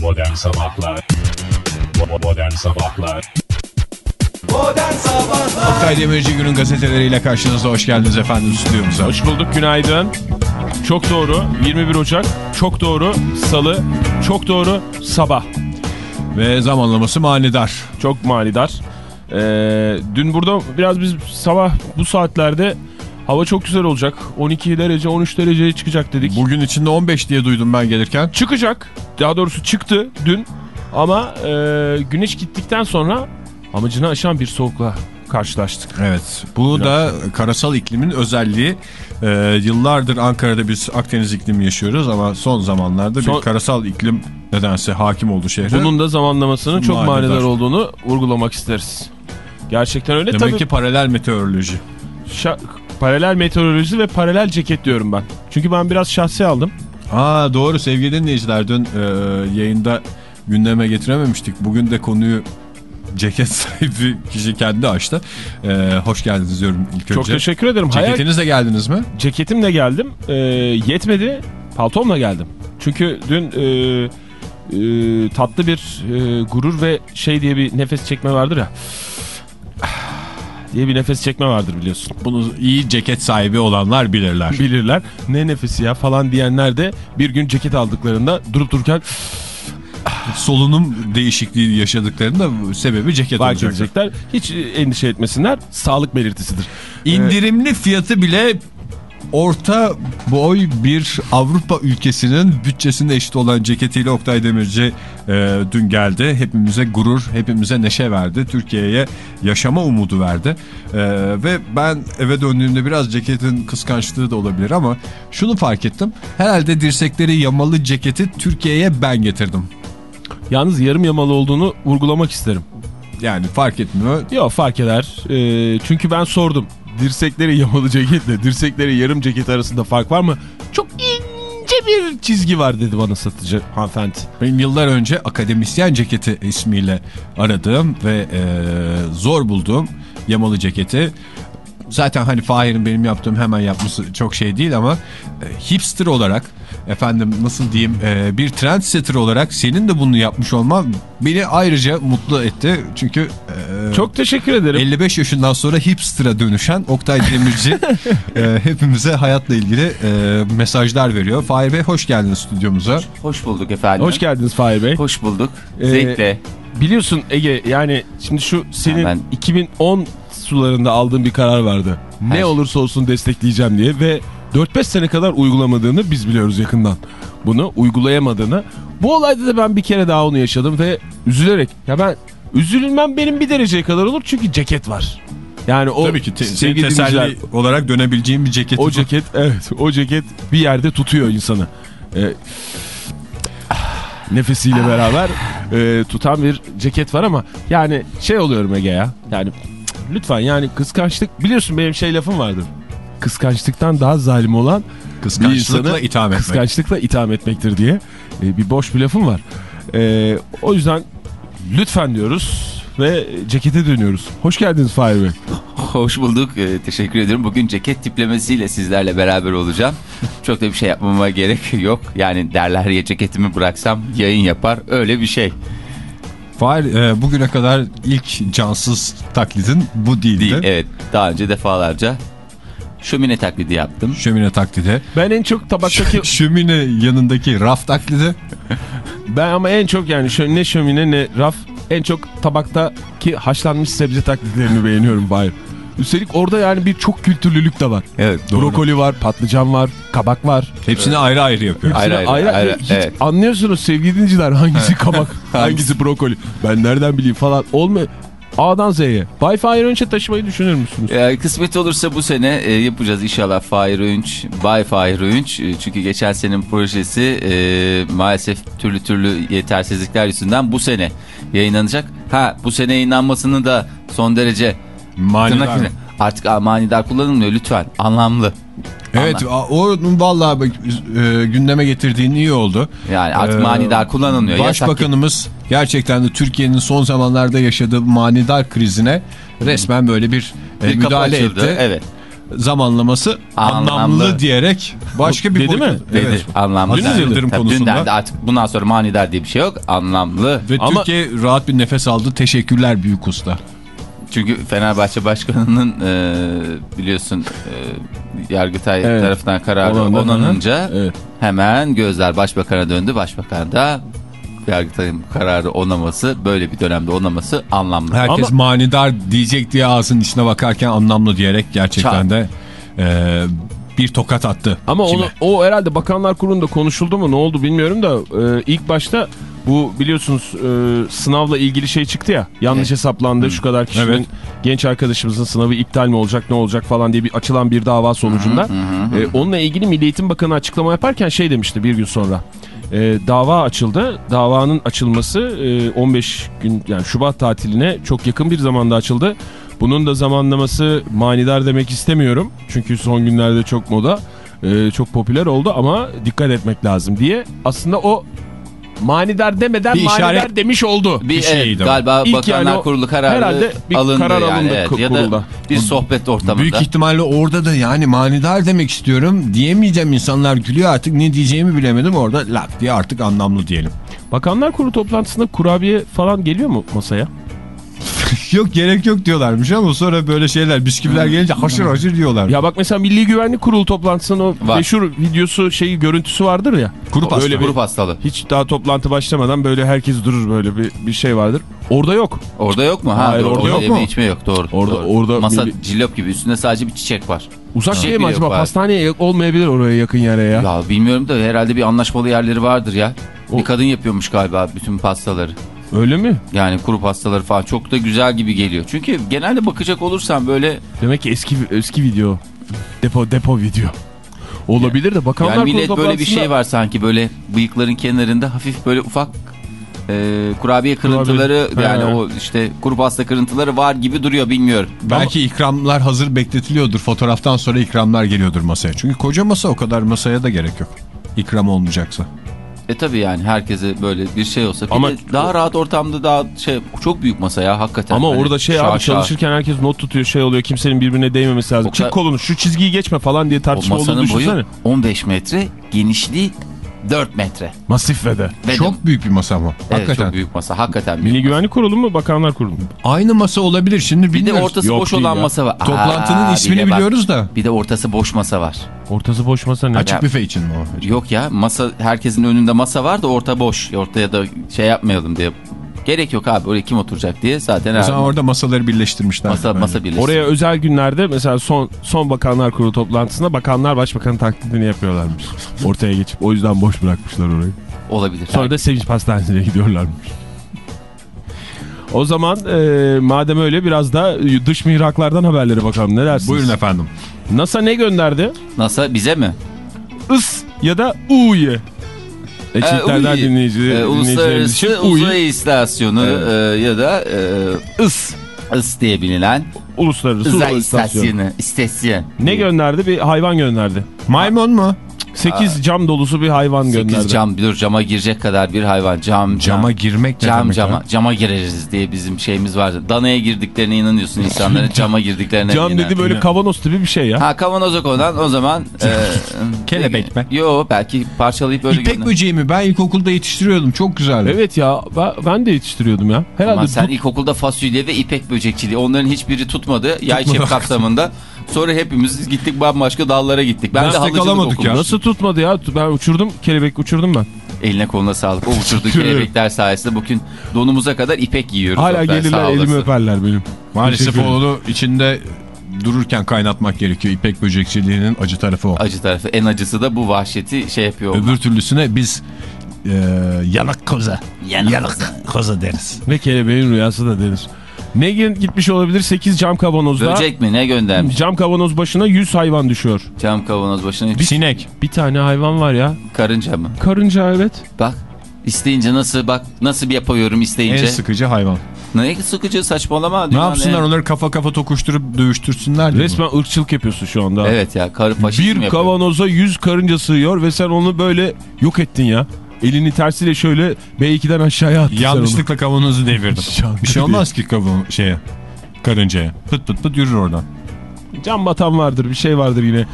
Modern Sabahlar Modern Sabahlar Modern Sabahlar Oktay Demirci günün gazeteleriyle karşınızda hoş geldiniz efendim stüdyomuza. Hoş bulduk günaydın. Çok doğru 21 Ocak. Çok doğru Salı. Çok doğru Sabah. Ve zamanlaması manidar. Çok manidar. Ee, dün burada biraz biz sabah bu saatlerde hava çok güzel olacak. 12 derece 13 dereceye çıkacak dedik. Bugün içinde 15 diye duydum ben gelirken. Çıkacak. Daha doğrusu çıktı dün. Ama e, güneş gittikten sonra amacını aşan bir soğukla karşılaştık. Evet bu da karasal iklimin özelliği. Ee, yıllardır Ankara'da biz Akdeniz iklimi yaşıyoruz ama son zamanlarda Son- bir karasal iklim nedense hakim oldu şehre. Bunun da zamanlamasının çok Manidar. manidar olduğunu vurgulamak isteriz. Gerçekten öyle. Demek Tabii ki paralel meteoroloji. şa- paralel meteoroloji ve paralel ceket diyorum ben. Çünkü ben biraz şahsi aldım. Aa doğru sevgili dinleyiciler dün e, yayında gündeme getirememiştik. Bugün de konuyu ceket sahibi kişi kendi açtı. E, hoş geldiniz diyorum ilk önce. Çok teşekkür ederim. Hayal Ceketinizle geldiniz mi? ceketimle geldim. Ee, yetmedi. Paltomla geldim. Çünkü dün e, e, tatlı bir e, gurur ve şey diye bir nefes çekme vardır ya. Diye bir nefes çekme vardır biliyorsun. Bunu iyi ceket sahibi olanlar bilirler. Bilirler. Ne nefesi ya falan diyenler de bir gün ceket aldıklarında durup dururken Solunum değişikliği yaşadıklarında sebebi ceket fark olacak. edecekler. Hiç endişe etmesinler. Sağlık belirtisidir. İndirimli fiyatı bile orta boy bir Avrupa ülkesinin bütçesinde eşit olan ceketiyle Oktay Demirci e, dün geldi. Hepimize gurur, hepimize neşe verdi. Türkiye'ye yaşama umudu verdi. E, ve ben eve döndüğümde biraz ceketin kıskançlığı da olabilir ama şunu fark ettim. Herhalde dirsekleri yamalı ceketi Türkiye'ye ben getirdim. Yalnız yarım yamalı olduğunu vurgulamak isterim. Yani fark etmiyor. Yok fark eder. Ee, çünkü ben sordum. Dirsekleri yamalı ceketle dirsekleri yarım ceket arasında fark var mı? Çok ince bir çizgi var dedi bana satıcı hanımefendi. Benim yıllar önce akademisyen ceketi ismiyle aradığım ve e, zor bulduğum yamalı ceketi. Zaten hani Fahir'in benim yaptığım hemen yapması çok şey değil ama e, hipster olarak efendim nasıl diyeyim e, bir trendsetter olarak senin de bunu yapmış olman beni ayrıca mutlu etti. Çünkü e, Çok teşekkür ederim. 55 yaşından sonra hipster'a dönüşen Oktay Demirci e, hepimize hayatla ilgili e, mesajlar veriyor. Fahir Bey hoş geldiniz stüdyomuza. Hoş bulduk efendim. Hoş geldiniz Fahir Bey. Hoş bulduk. Ee, Zevkle. Biliyorsun Ege yani şimdi şu senin Ha, ben- 2010 sularında aldığın bir karar vardı. Ne Her- olursa olsun destekleyeceğim diye ve 4-5 sene kadar uygulamadığını biz biliyoruz yakından. Bunu uygulayamadığını. Bu olayda da ben bir kere daha onu yaşadım ve üzülerek ya ben üzülmem benim bir dereceye kadar olur çünkü ceket var. Yani o Tabii ki te sevgili teselli olarak dönebileceğim bir ceket. o ceket evet o ceket bir yerde tutuyor insanı. Ee, nefesiyle beraber e, tutan bir ceket var ama yani şey oluyorum Ege ya. Yani lütfen yani kıskançlık biliyorsun benim şey lafım vardır. Kıskançlıktan daha zalim olan bir Kıskançlıkla insanı itham etmek. Kıskançlıkla itham etmektir diye e, bir boş bir lafım var. E, o yüzden lütfen diyoruz ve cekete dönüyoruz. Hoş geldiniz Fahir Bey. Hoş bulduk. Ee, teşekkür ederim. Bugün ceket tiplemesiyle sizlerle beraber olacağım. Çok da bir şey yapmama gerek yok. Yani derler ya ceketimi bıraksam yayın yapar. Öyle bir şey. Fahir e, bugüne kadar ilk cansız taklidin bu değildi. Değil. Evet. Daha önce defalarca şömine taklidi yaptım. Şömine taklidi. Ben en çok tabaktaki Şömine yanındaki raf taklidi. Ben ama en çok yani şö ne şömine ne raf en çok tabaktaki haşlanmış sebze taklitlerini beğeniyorum Bayır. Üstelik orada yani bir çok kültürlülük de var. Evet. Brokoli var, patlıcan var, kabak var. Hepsini ayrı ayrı yapıyor. Ayrı Ayrı, ayrı, ayrı, hiç evet. anlıyorsunuz sevgili dinleyiciler hangisi kabak, hangisi brokoli. Ben nereden bileyim falan. Olmuyor. A'dan Z'ye. Bay Fahir önce taşımayı düşünür müsünüz? Ee, kısmet olursa bu sene e, yapacağız inşallah Fahir Öğünç, Bay Fahir Öğünç. E, çünkü geçen senenin projesi e, maalesef türlü türlü yetersizlikler yüzünden bu sene yayınlanacak. Ha bu sene yayınlanmasını da son derece Manidar. tırnak artık manidar kullanılmıyor lütfen anlamlı. Evet a- onun vallahi bak, e, gündeme getirdiğin iyi oldu. Yani artık Ee, manidar kullanılmıyor. Başbakanımız gerçekten de Türkiye'nin son zamanlarda yaşadığı manidar krizine resmen böyle bir, e, bir kapı müdahale açıldı. etti. Evet. zamanlaması anlamlı, Anlamlı. diyerek başka bir Dedi boyut- mi? Dedi. Evet. Anlamlı. Aziz derdi. Yıldırım Tabii konusunda. Dün artık bundan sonra manidar diye bir şey yok. Anlamlı. Ve Ama- Türkiye rahat bir nefes aldı. Teşekkürler büyük usta. Çünkü Fenerbahçe Başkanı'nın e, biliyorsun e, Yargıtay Evet. tarafından hı hı. onanınca Evet. hemen gözler Başbakan'a döndü. Başbakan da Yargıtay'ın kararı onaması böyle bir dönemde onaması anlamlı. Herkes Ama- manidar diyecek diye ağzının içine bakarken anlamlı diyerek gerçekten de e, bir tokat attı. Ama kime? onu, o herhalde Bakanlar Kurulu'nda konuşuldu mu ne oldu bilmiyorum da e, ilk başta bu biliyorsunuz e, sınavla ilgili şey çıktı ya yanlış Evet. hesaplandı şu kadar kişinin Evet. genç arkadaşımızın sınavı iptal mi olacak ne olacak falan diye bir açılan bir dava sonucunda e, onunla ilgili Milli Eğitim Bakanı açıklama yaparken şey demişti bir gün sonra. E, dava açıldı. Davanın açılması e, 15 gün yani Şubat tatiline çok yakın bir zamanda açıldı. Bunun da zamanlaması manidar demek istemiyorum. Çünkü son günlerde çok moda, e, çok popüler oldu ama dikkat etmek lazım diye. Aslında o manidar demeden Bir manidar işaret- demiş oldu. Bir, bir şeydi galiba İlk Bakanlar yani o- Kurulu kararı herhalde bir alındı karar yani, alındı evet. ya da bir sohbet ortamında. Büyük ihtimalle orada da yani manidar demek istiyorum diyemeyeceğim insanlar gülüyor artık ne diyeceğimi bilemedim orada laf diye artık anlamlı diyelim. Bakanlar Kurulu toplantısında kurabiye falan geliyor mu masaya? Yok gerek yok diyorlarmış ama sonra böyle şeyler bisküviler gelince haşır haşır diyorlar. Ya bak mesela Milli Güvenlik Kurulu toplantısının o Var. meşhur videosu şeyi görüntüsü vardır ya. Kuru pasta. Öyle bir Grup hastalığı. hiç daha toplantı başlamadan böyle herkes durur böyle bir, bir şey vardır. Orada yok. Orada yok mu? Ha, Hayır, doğru. orada yok mu? içme yok doğru. Orada- doğru. orada Masa milli- cillop gibi üstünde sadece bir çiçek var. Uzak şey mi acaba? yak- olmayabilir oraya yakın yere ya. Ya bilmiyorum da herhalde bir anlaşmalı yerleri vardır ya. O- Bir kadın yapıyormuş galiba bütün pastaları. Öyle mi? Yani kuru pastaları falan çok da güzel gibi geliyor. Çünkü genelde bakacak olursan böyle Demek ki eski eski video. Depo depo video. Olabilir de bakanlar yani millet böyle bir şey var sanki böyle bıyıkların kenarında hafif böyle ufak e, kurabiye kırıntıları Kurabiye. yani He. o işte kuru pasta kırıntıları var gibi duruyor bilmiyorum. Belki ikramlar hazır bekletiliyordur. Fotoğraftan sonra ikramlar geliyordur masaya. Çünkü koca masa o kadar masaya da gerek yok. İkram olmayacaksa. E tabi yani herkese böyle bir şey olsa bir Ama- daha rahat ortamda daha şey çok büyük masa ya hakikaten. Ama Hani orada şey şaşa. abi çalışırken herkes not tutuyor şey oluyor kimsenin birbirine değmemesi lazım. O Çık kolunu şu çizgiyi geçme falan diye tartışma olduğunu düşünsene. boyu 15 metre genişliği 4 metre. Masif ve de. Ve de- Çok büyük bir masa ama. evet, Hakikaten. çok büyük masa hakikaten büyük. Milli Güvenlik Kurulu mu Bakanlar Kurulu mu? Aynı masa olabilir. Şimdi Bir de ortası Yok boş olan ya. masa var. Toplantının Aa, ismini bak, biliyoruz da. Bir de ortası boş masa var. Ortası boş masa ne? Açık Ya- büfe için mi o? Yok ya masa herkesin önünde masa var da orta boş. Ortaya da şey yapmayalım diye. Gerek yok abi oraya kim oturacak diye zaten O zaman orada masaları birleştirmişler. masa, masa birleşti. Oraya özel günlerde mesela son son Bakanlar Kurulu toplantısında bakanlar başbakanın taklidini yapıyorlarmış. Ortaya geçip o yüzden boş bırakmışlar orayı. olabilir. Sonra da Sevinç Pastanesi'ne gidiyorlarmış. O zaman e, madem öyle biraz da dış mihraklardan haberlere bakalım. Ne dersiniz? Buyurun efendim. NASA ne gönderdi? NASA bize mi? Is ya da U'ye. E, Ee, dinleyici, dinleyicilerimiz için Uluslararası U'yu Uzay İstasyonu e, ya da e, Is. IS diye bilinen Uluslararası Uzay Uzay İstasyonu. İstasyonu. İstasyon. Ne gönderdi? Bir hayvan gönderdi. Maymun mu? 8 cam dolusu bir hayvan 8 gönderdi. cam, dur cama girecek kadar bir hayvan. Cam, cam. Cama girmek ne Cam demek cama, ya? cama gireriz diye bizim şeyimiz vardı. Danaya girdiklerine inanıyorsun insanların cama girdiklerine. Cam dedi böyle kavanoz tipi bir şey ya. Ha kavanoza konan o zaman. e, Kelebek mi? Yo belki parçalayıp öyle İpek gönder- böceği mi? Ben ilkokulda yetiştiriyordum. Çok güzeldi. Evet ya ben, ben de yetiştiriyordum ya. Herhalde Ama sen bu- ilkokulda fasulye ve ipek böcekçiliği onların hiçbiri tutmadı. Yay çep kapsamında. Sonra hepimiz gittik bambaşka dallara gittik. Ben de Destek halıcılık okumuştum. ya. nasıl tutmadı ya? Ben uçurdum kelebek uçurdum ben. Eline koluna sağlık. O uçurduğu kelebekler sayesinde bugün donumuza kadar ipek yiyoruz. Hala Oktay, gelirler elimi öperler benim. Maalesef onu içinde dururken kaynatmak gerekiyor. İpek böcekçiliğinin acı tarafı o. Acı tarafı. En acısı da bu vahşeti şey yapıyor. olmak. Öbür türlüsüne biz e, yanak koza. Yanak koza deriz. Ve kelebeğin rüyası da denir. Ne gitmiş olabilir 8 cam kavanozda. Böcek mi ne göndermiş? Cam kavanoz başına 100 hayvan düşüyor. Cam kavanoz başına Sinek. Bir tane hayvan var ya. karınca mı? Karınca evet. Bak isteyince nasıl bak nasıl bir yapıyorum isteyince. En sıkıcı hayvan. Ne sıkıcı saçmalama. Ne dünyanın yapsınlar onları kafa kafa tokuşturup dövüştürsünler diye mi? Resmen ırkçılık yapıyorsun şu anda. Evet ya karı faşizm Bir yapıyor. kavanoza 100 karınca sığıyor ve sen onu böyle yok ettin ya. Elini tersiyle şöyle B2'den aşağıya attın sen Yanlışlıkla kavanozu devirdim. Bir şey olmaz ki kavan şeye. Karıncaya. Pıt pıt pıt yürür oradan. Can batan vardır bir şey vardır yine.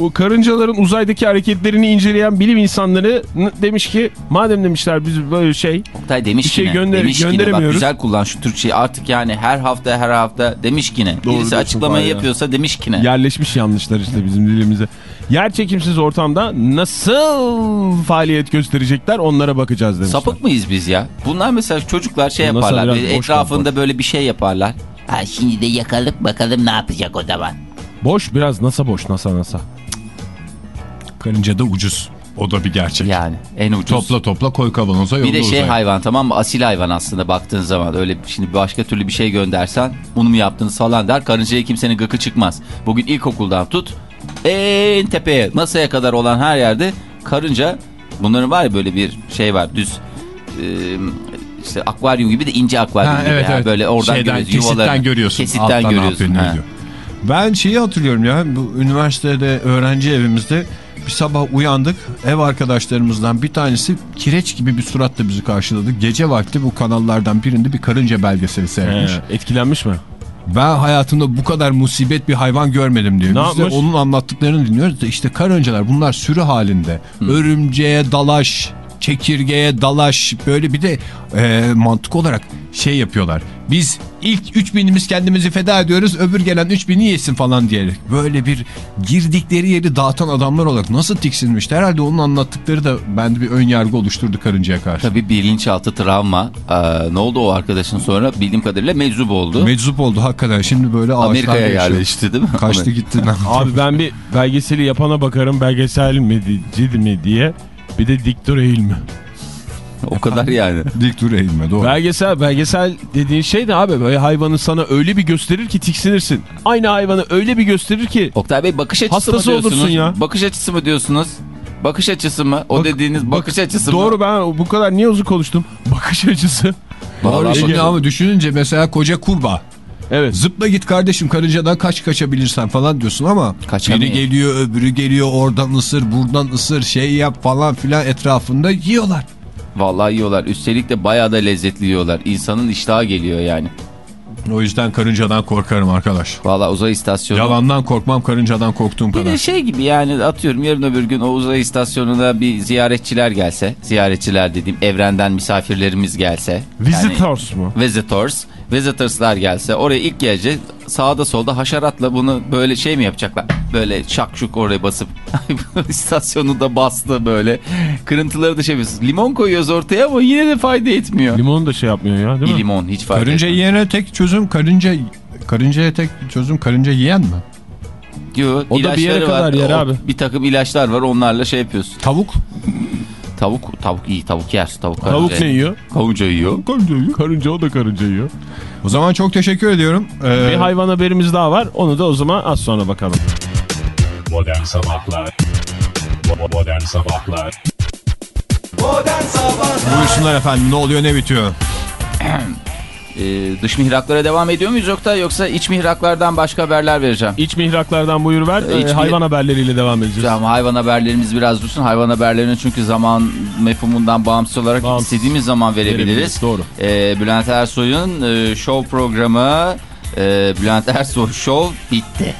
O karıncaların uzaydaki hareketlerini inceleyen bilim insanları demiş ki madem demişler biz böyle şey Oktay demiş Bir şey yine. gönder- demiş yine. Bak gönderemiyoruz. güzel kullan şu Türkçeyi artık yani her hafta her hafta demiş ki ne. Doğru Birisi açıklamayı ya. yapıyorsa demiş ki ne. yerleşmiş yanlışlar işte bizim dilimize. Yer çekimsiz ortamda nasıl faaliyet gösterecekler onlara bakacağız demişler. Sapık mıyız biz ya? Bunlar mesela çocuklar şey Nasıl yaparlar. biraz böyle boş etrafında böyle bir şey yaparlar. Ha şimdi de yakalım bakalım ne yapacak o zaman. Boş biraz NASA boş NASA NASA. Karınca da ucuz. O da bir gerçek. Yani en ucuz. Topla topla koy kavanoza Bir yolla de şey uzaya. hayvan tamam mı? Asil hayvan aslında baktığın zaman. Öyle şimdi başka türlü bir şey göndersen bunu mu yaptınız falan der. Karıncaya kimsenin gıkı çıkmaz. Bugün ilkokuldan tut en tepeye NASA'ya kadar olan her yerde karınca bunların var ya böyle bir şey var düz e, işte akvaryum gibi de ince akvaryum Ha, gibi. evet, ya. evet. Böyle oradan Şeyden, görüyorsun. kesitten görüyorsun. Kesitten Alttan görüyorsun. ha. Ben şeyi hatırlıyorum ya bu üniversitede öğrenci evimizde bir sabah uyandık ev arkadaşlarımızdan bir tanesi kireç gibi bir suratla bizi karşıladı. Gece vakti bu kanallardan birinde bir karınca belgeseli seyretmiş. He, etkilenmiş mi? Ben hayatımda bu kadar musibet bir hayvan görmedim diyor. Ne Biz de onun anlattıklarını dinliyoruz da işte karıncalar bunlar sürü halinde. Örümceğe dalaş, çekirgeye dalaş böyle bir de e, mantık olarak şey yapıyorlar. Biz ilk 3000'imiz kendimizi feda ediyoruz öbür gelen 3000'i yesin falan diyerek. Böyle bir girdikleri yeri dağıtan adamlar olarak nasıl tiksinmişti. Herhalde onun anlattıkları da bende bir ön yargı oluşturdu karıncaya karşı. Tabii bilinçaltı travma. Ee, ne oldu o arkadaşın sonra? Bildiğim kadarıyla meczup oldu. Meczup oldu hakikaten şimdi böyle Amerika'ya yerleşti değil mi? Kaçtı gitti. Abi ben bir belgeseli yapana bakarım belgesel mi mi diye. Bir de diktor eğil mi? O kadar yani. Dik dur eğilme doğru. Belgesel belgesel dediğin şey de abi böyle hayvanı sana öyle bir gösterir ki tiksinirsin. Aynı hayvanı öyle bir gösterir ki Oktay Bey bakış açısı Hastası mı diyorsunuz? olursun ya. Bakış açısı mı diyorsunuz? Bakış açısı mı? O Bak- dediğiniz bakış açısı mı? doğru ben bu kadar niye uzun konuştum? Bakış açısı. Vallahi Şimdi bakın- ama düşününce mesela koca kurbağa. Evet. Zıpla git kardeşim karıncadan kaç kaçabilirsen falan diyorsun ama Kaçamıyor. biri geliyor öbürü geliyor oradan ısır buradan ısır şey yap falan filan etrafında yiyorlar. Vallahi yiyorlar. Üstelik de bayağı da lezzetli yiyorlar. İnsanın iştahı geliyor yani. O yüzden karıncadan korkarım arkadaş. Vallahi uzay istasyonu. Yalandan korkmam karıncadan korktuğum Bir kadar. de şey gibi yani atıyorum yarın öbür gün o uzay istasyonuna bir ziyaretçiler gelse. Ziyaretçiler dediğim evrenden misafirlerimiz gelse. Visitors mu? Visitors. Visitors'lar gelse oraya ilk gelecek sağda solda haşeratla bunu böyle şey mi yapacaklar? Böyle şakşuk oraya basıp istasyonu da bastı böyle. Kırıntıları da şey yapıyorsunuz. Limon koyuyoruz ortaya ama yine de fayda etmiyor. Limon da şey yapmıyor ya değil Bir mi? limon hiç fayda Karınca etmiyor. yiyene tek çözüm karınca karıncaya tek çözüm karınca yiyen mi? Yo, O da bir yere kadar var. yer O- abi. Bir takım ilaçlar var onlarla şey yapıyorsun. Tavuk. Tavuk tavuk iyi tavuk yer. Tavuk, Tavuk karınca- ne yiyor? Karınca yiyor. Karınca yiyor. Karınca o da karınca yiyor. O zaman çok teşekkür ediyorum. Ee, Bir hayvan haberimiz daha var. Onu da o zaman az sonra bakalım. Modern Sabahlar Modern Sabahlar Modern Sabahlar buyursunlar efendim ne oluyor ne bitiyor? Ee, dış mihraklara devam ediyor muyuz yoksa yoksa iç mihraklardan başka haberler vereceğim. İç mihraklardan buyur ver. Ee, iç Ee, mi- hayvan haberleriyle devam edeceğiz. Tamam hayvan haberlerimiz biraz dursun. Hayvan haberlerini çünkü zaman mefhumundan bağımsız olarak Bağımsız. istediğimiz zaman verebiliriz. Verebiliriz, doğru. Ee, Bülent Ersoy'un e, show programı e, Bülent Ersoy Show bitti.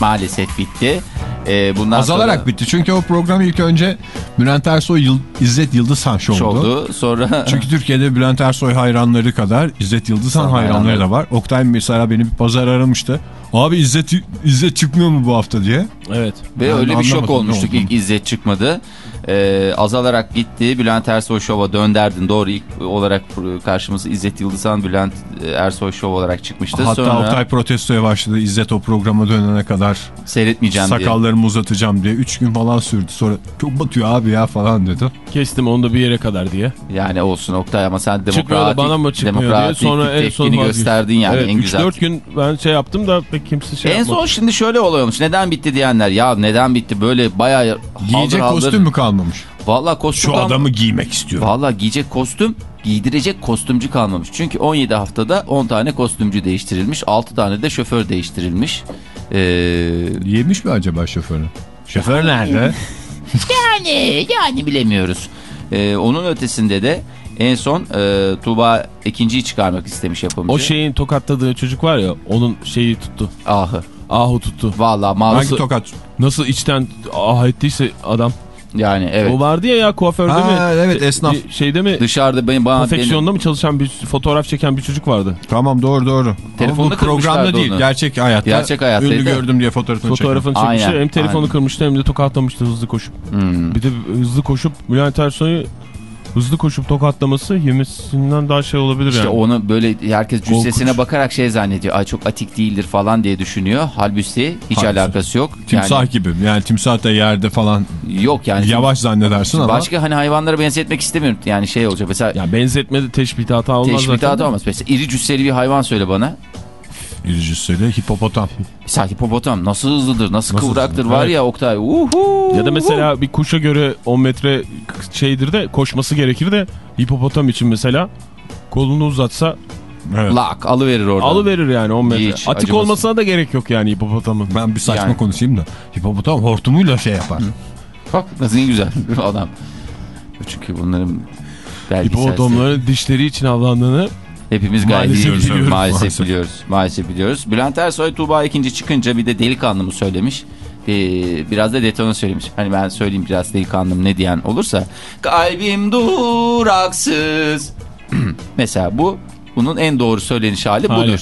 Maalesef bitti. Ee, bundan Azalarak sonra bitti çünkü o program ilk önce Bülent Ersoy Yıl- İzzet Yıldızhan şovdu. şovdu. Sonra Çünkü Türkiye'de Bülent Ersoy hayranları kadar İzzet Yıldızhan hayranları hayranları. da var. Oktay mesela beni bir pazar aramıştı. Abi İzzet, İzzet çıkmıyor mu bu hafta diye. Evet. Ve Ben öyle bir şok olmuştuk ilk İzzet çıkmadı. Ee, azalarak gitti. Bülent Ersoy Show'a dönderdin. Doğru ilk olarak karşımıza İzzet Yıldızhan Bülent Ersoy Show olarak çıkmıştı. Hatta Sonra Oktay protestoya başladı. İzzet o programa dönene kadar seyretmeyeceğim diye. sakallarımı uzatacağım diye. Üç gün falan sürdü. Sonra çok batıyor abi ya falan dedi. Kestim onu da bir yere kadar diye. Yani olsun Oktay ama sen Çıkmıyor demokratik, bana mı çıkmıyor diye. demokratik Sonra en son gösterdin yani evet, en güzel. 3-4 gün ben şey yaptım da pek kimse şey en yapmadı. son şimdi şöyle oluyormuş. Neden bitti diyenler. Ya neden bitti böyle bayağı Giyecek haldır haldır- kostüm mü kalmamış? Valla kostüm Şu adamı giymek istiyorum. Valla giyecek kostüm, giydirecek kostümcü kalmamış. Çünkü 17 haftada 10 tane kostümcü değiştirilmiş, 6 tane de şoför değiştirilmiş. Ee, Yemiş mi acaba şoförü? Şoför nerede? yani, yani bilemiyoruz. Ee, onun ötesinde de en son e, Tuğba ikinciyi çıkarmak istemiş yapımcı. O şeyin tokatladığı çocuk var ya onun şeyi tuttu. Ahı. ahu tuttu. Vallahi Hangi mağazı tokat? Nasıl içten ah ettiyse adam. Yani evet. O vardı ya ya kuaförde Ha, mi? evet, Şey- esnaf. Şeyde mi? Dışarıda benim bana Konfeksiyonda mı çalışan bir fotoğraf çeken bir çocuk vardı. Tamam doğru doğru. Telefonunu Ama bu programda değil. onu. Gerçek hayatta. Gerçek hayattaydı. Ünlü gördüm diye fotoğrafını, Fotoğrafını Aynen, çekmişler. Hem telefonu aynen. kırmıştı hem de tokatlamıştı hızlı koşup. Hmm. Bir de hızlı koşup Bülent Ersoy'u hızlı koşup tokatlaması yemesinden daha şey olabilir İşte yani. onu böyle herkes cüssesine Korkunç. bakarak şey zannediyor. Ay çok atik değildir falan diye düşünüyor. Halbuki hiç Halbuki. alakası yok. Timsah Yani, gibi. Yani timsah da yerde falan yok yani. yavaş zannedersin ama. Başka hani hayvanlara benzetmek istemiyorum. Yani şey olacak mesela Ya benzetmede teşbih hata olmaz teşbih zaten. hata olmaz. Mesela iri cüsseli bir hayvan söyle bana. İricüsüyle hipopotam. Mesela hipopotam nasıl hızlıdır, nasıl, Nasıl kıvraktır hızlı? var Evet. ya Oktay. Uhu. Ya da mesela bir kuşa göre 10 metre şeydir de koşması gerekir de hipopotam için mesela kolunu uzatsa Evet. lak alıverir oradan. alıverir yani 10 metre. Hiç Atik acımasız. olmasına da gerek yok yani hipopotamın. Ben bir saçma Yani. konuşayım da. Hipopotam hortumuyla şey yapar. Bak nasıl güzel adam. Çünkü bunların belgesel Hipopotamların dişleri için avlandığını Hepimiz gayet Maalesef iyi biliyoruz. biliyoruz. Maalesef, Maalesef. biliyoruz. Maalesef biliyoruz. Bülent Ersoy Tuğba ikinci çıkınca bir de delikanlımı söylemiş. Ee, biraz da detonu söylemiş. Hani ben söyleyeyim biraz delikanlım ne diyen olursa. Kalbim duraksız. Mesela bu bunun en doğru söyleniş hali budur.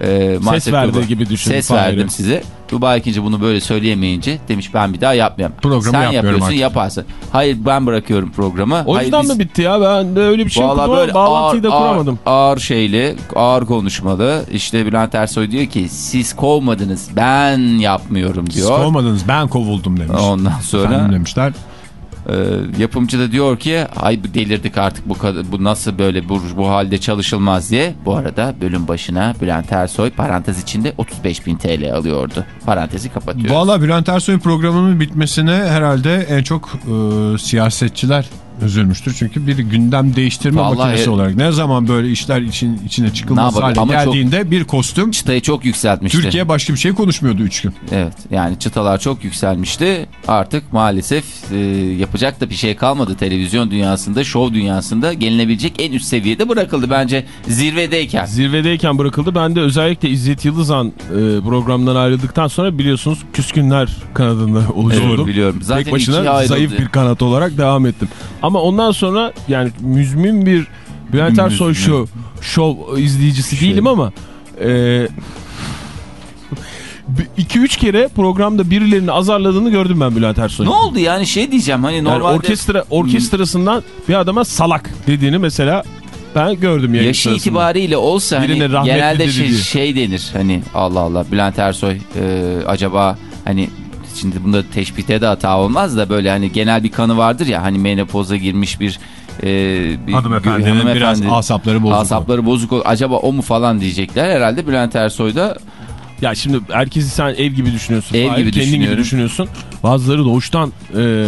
Ee, maalesef verdiği gibi düşün, Ses Fahir'i. verdim size. Tuğba ikinci bunu böyle söyleyemeyince demiş ben bir daha yapmayayım. Programı Sen yapıyorsun artık. yaparsın. Hayır ben bırakıyorum programı. o Hayır, yüzden biz- mi bitti ya ben de öyle bir şey Vallahi okudum böyle bağlantıyı da ağır, kuramadım. Ağır, ağır şeyli, ağır konuşmalı. İşte Bülent Ersoy diyor ki siz kovmadınız ben yapmıyorum Siz diyor. kovmadınız ben kovuldum demiş. Ondan Efendim sonra demişler. E, yapımcı da diyor ki ay delirdik artık bu, bu nasıl böyle bu, bu halde çalışılmaz diye. Bu arada bölüm başına Bülent Ersoy parantez içinde 35 bin TL alıyordu. Parantezi kapatıyor. Valla Bülent Ersoy'un programının bitmesine herhalde en çok e, siyasetçiler üzülmüştür. Çünkü bir gündem değiştirme Vallahi- makinesi olarak ne zaman böyle işler için içine çıkılmaz hale? Ama çok- geldiğinde bir kostüm Çıtayı çok yükseltmişti. Türkiye başka bir şey konuşmuyordu 3 gün. Evet yani çıtalar çok yükselmişti. Artık maalesef e, yapacak da bir şey kalmadı televizyon dünyasında, şov dünyasında gelinebilecek en üst seviyede bırakıldı bence zirvedeyken. Zirvedeyken bırakıldı. Ben de özellikle İzzet Yıldızan e, programdan ayrıldıktan sonra biliyorsunuz Küskünler kanadında oluşturdum. Evet, biliyorum. Zaten Tek başına zayıf bir kanat olarak devam ettim. Ama ondan sonra yani müzmin bir Bülent Ersoy şov, şov izleyicisi değilim ama e, 2-3 kere programda birilerini azarladığını gördüm ben Bülent Ersoy'un. Ne oldu yani şey diyeceğim hani Yani normalde orkestra orkestrasından bir adama salak dediğini mesela ben gördüm yaşı sırasında. itibariyle olsa hani Birine genelde şey, şey denir hani Allah Allah Bülent Ersoy e, acaba hani şimdi bunda teşbihte de hata olmaz da böyle hani genel bir kanı vardır ya hani menopoza girmiş bir e, bir Hanımefendinin biraz hanımefendi- asapları bozuk. Asapları bozuk. Acaba o mu falan diyecekler. Herhalde Bülent Ersoy da Ya şimdi herkesi sen ev gibi düşünüyorsun. Ev gibi kendin gibi düşünüyorsun. Bazıları doğuştan e,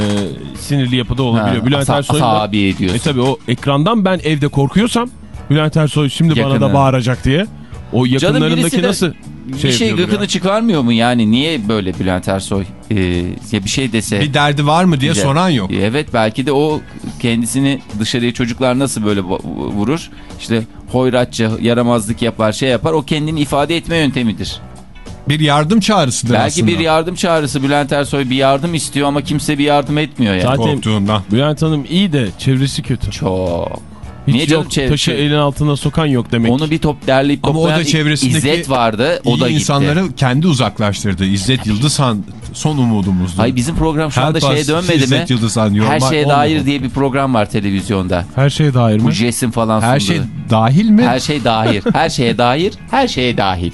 sinirli yapıda olabiliyor. Ha, Bülent da- asabi ediyorsun. E tabi o ekrandan ben evde korkuyorsam Bülent Ersoy şimdi bana Yakını. da bağıracak diye. O yakınlarındaki de nasıl bir şey, şey gıkını ya? çıkarmıyor mu yani? Niye böyle Bülent Ersoy e, ya bir şey dese? Bir derdi var mı diye Güzel. soran yok. Evet belki de o kendisini dışarıya çocuklar nasıl böyle vu- vurur? İşte hoyratça yaramazlık yapar şey yapar o kendini ifade etme yöntemidir. Bir yardım çağrısıdır belki aslında. bir yardım çağrısı Bülent Ersoy bir yardım istiyor ama kimse bir yardım etmiyor yani. Zaten- Korktuğundan. Bülent Hanım iyi de çevresi kötü. Çok. Hiç Niye canım yok, çev- taşı çev- elin altına sokan yok demek. Onu bir top derleyip Ama o toplayan da çevresindeki İzzet vardı o da gitti. insanları kendi uzaklaştırdı. İzzet Yıldızhan son umudumuzdu. Hayır bizim program şu anda Help şeye dönmedi mi? İzzet Yıldızhan diyor. Her şeye olmadı. dair diye bir program var televizyonda. Her şeye dair Bu mi? Jason falan Her sunduğu. şey dahil mi? Her şey dahil. Her şeye dair. Her şeye dahil.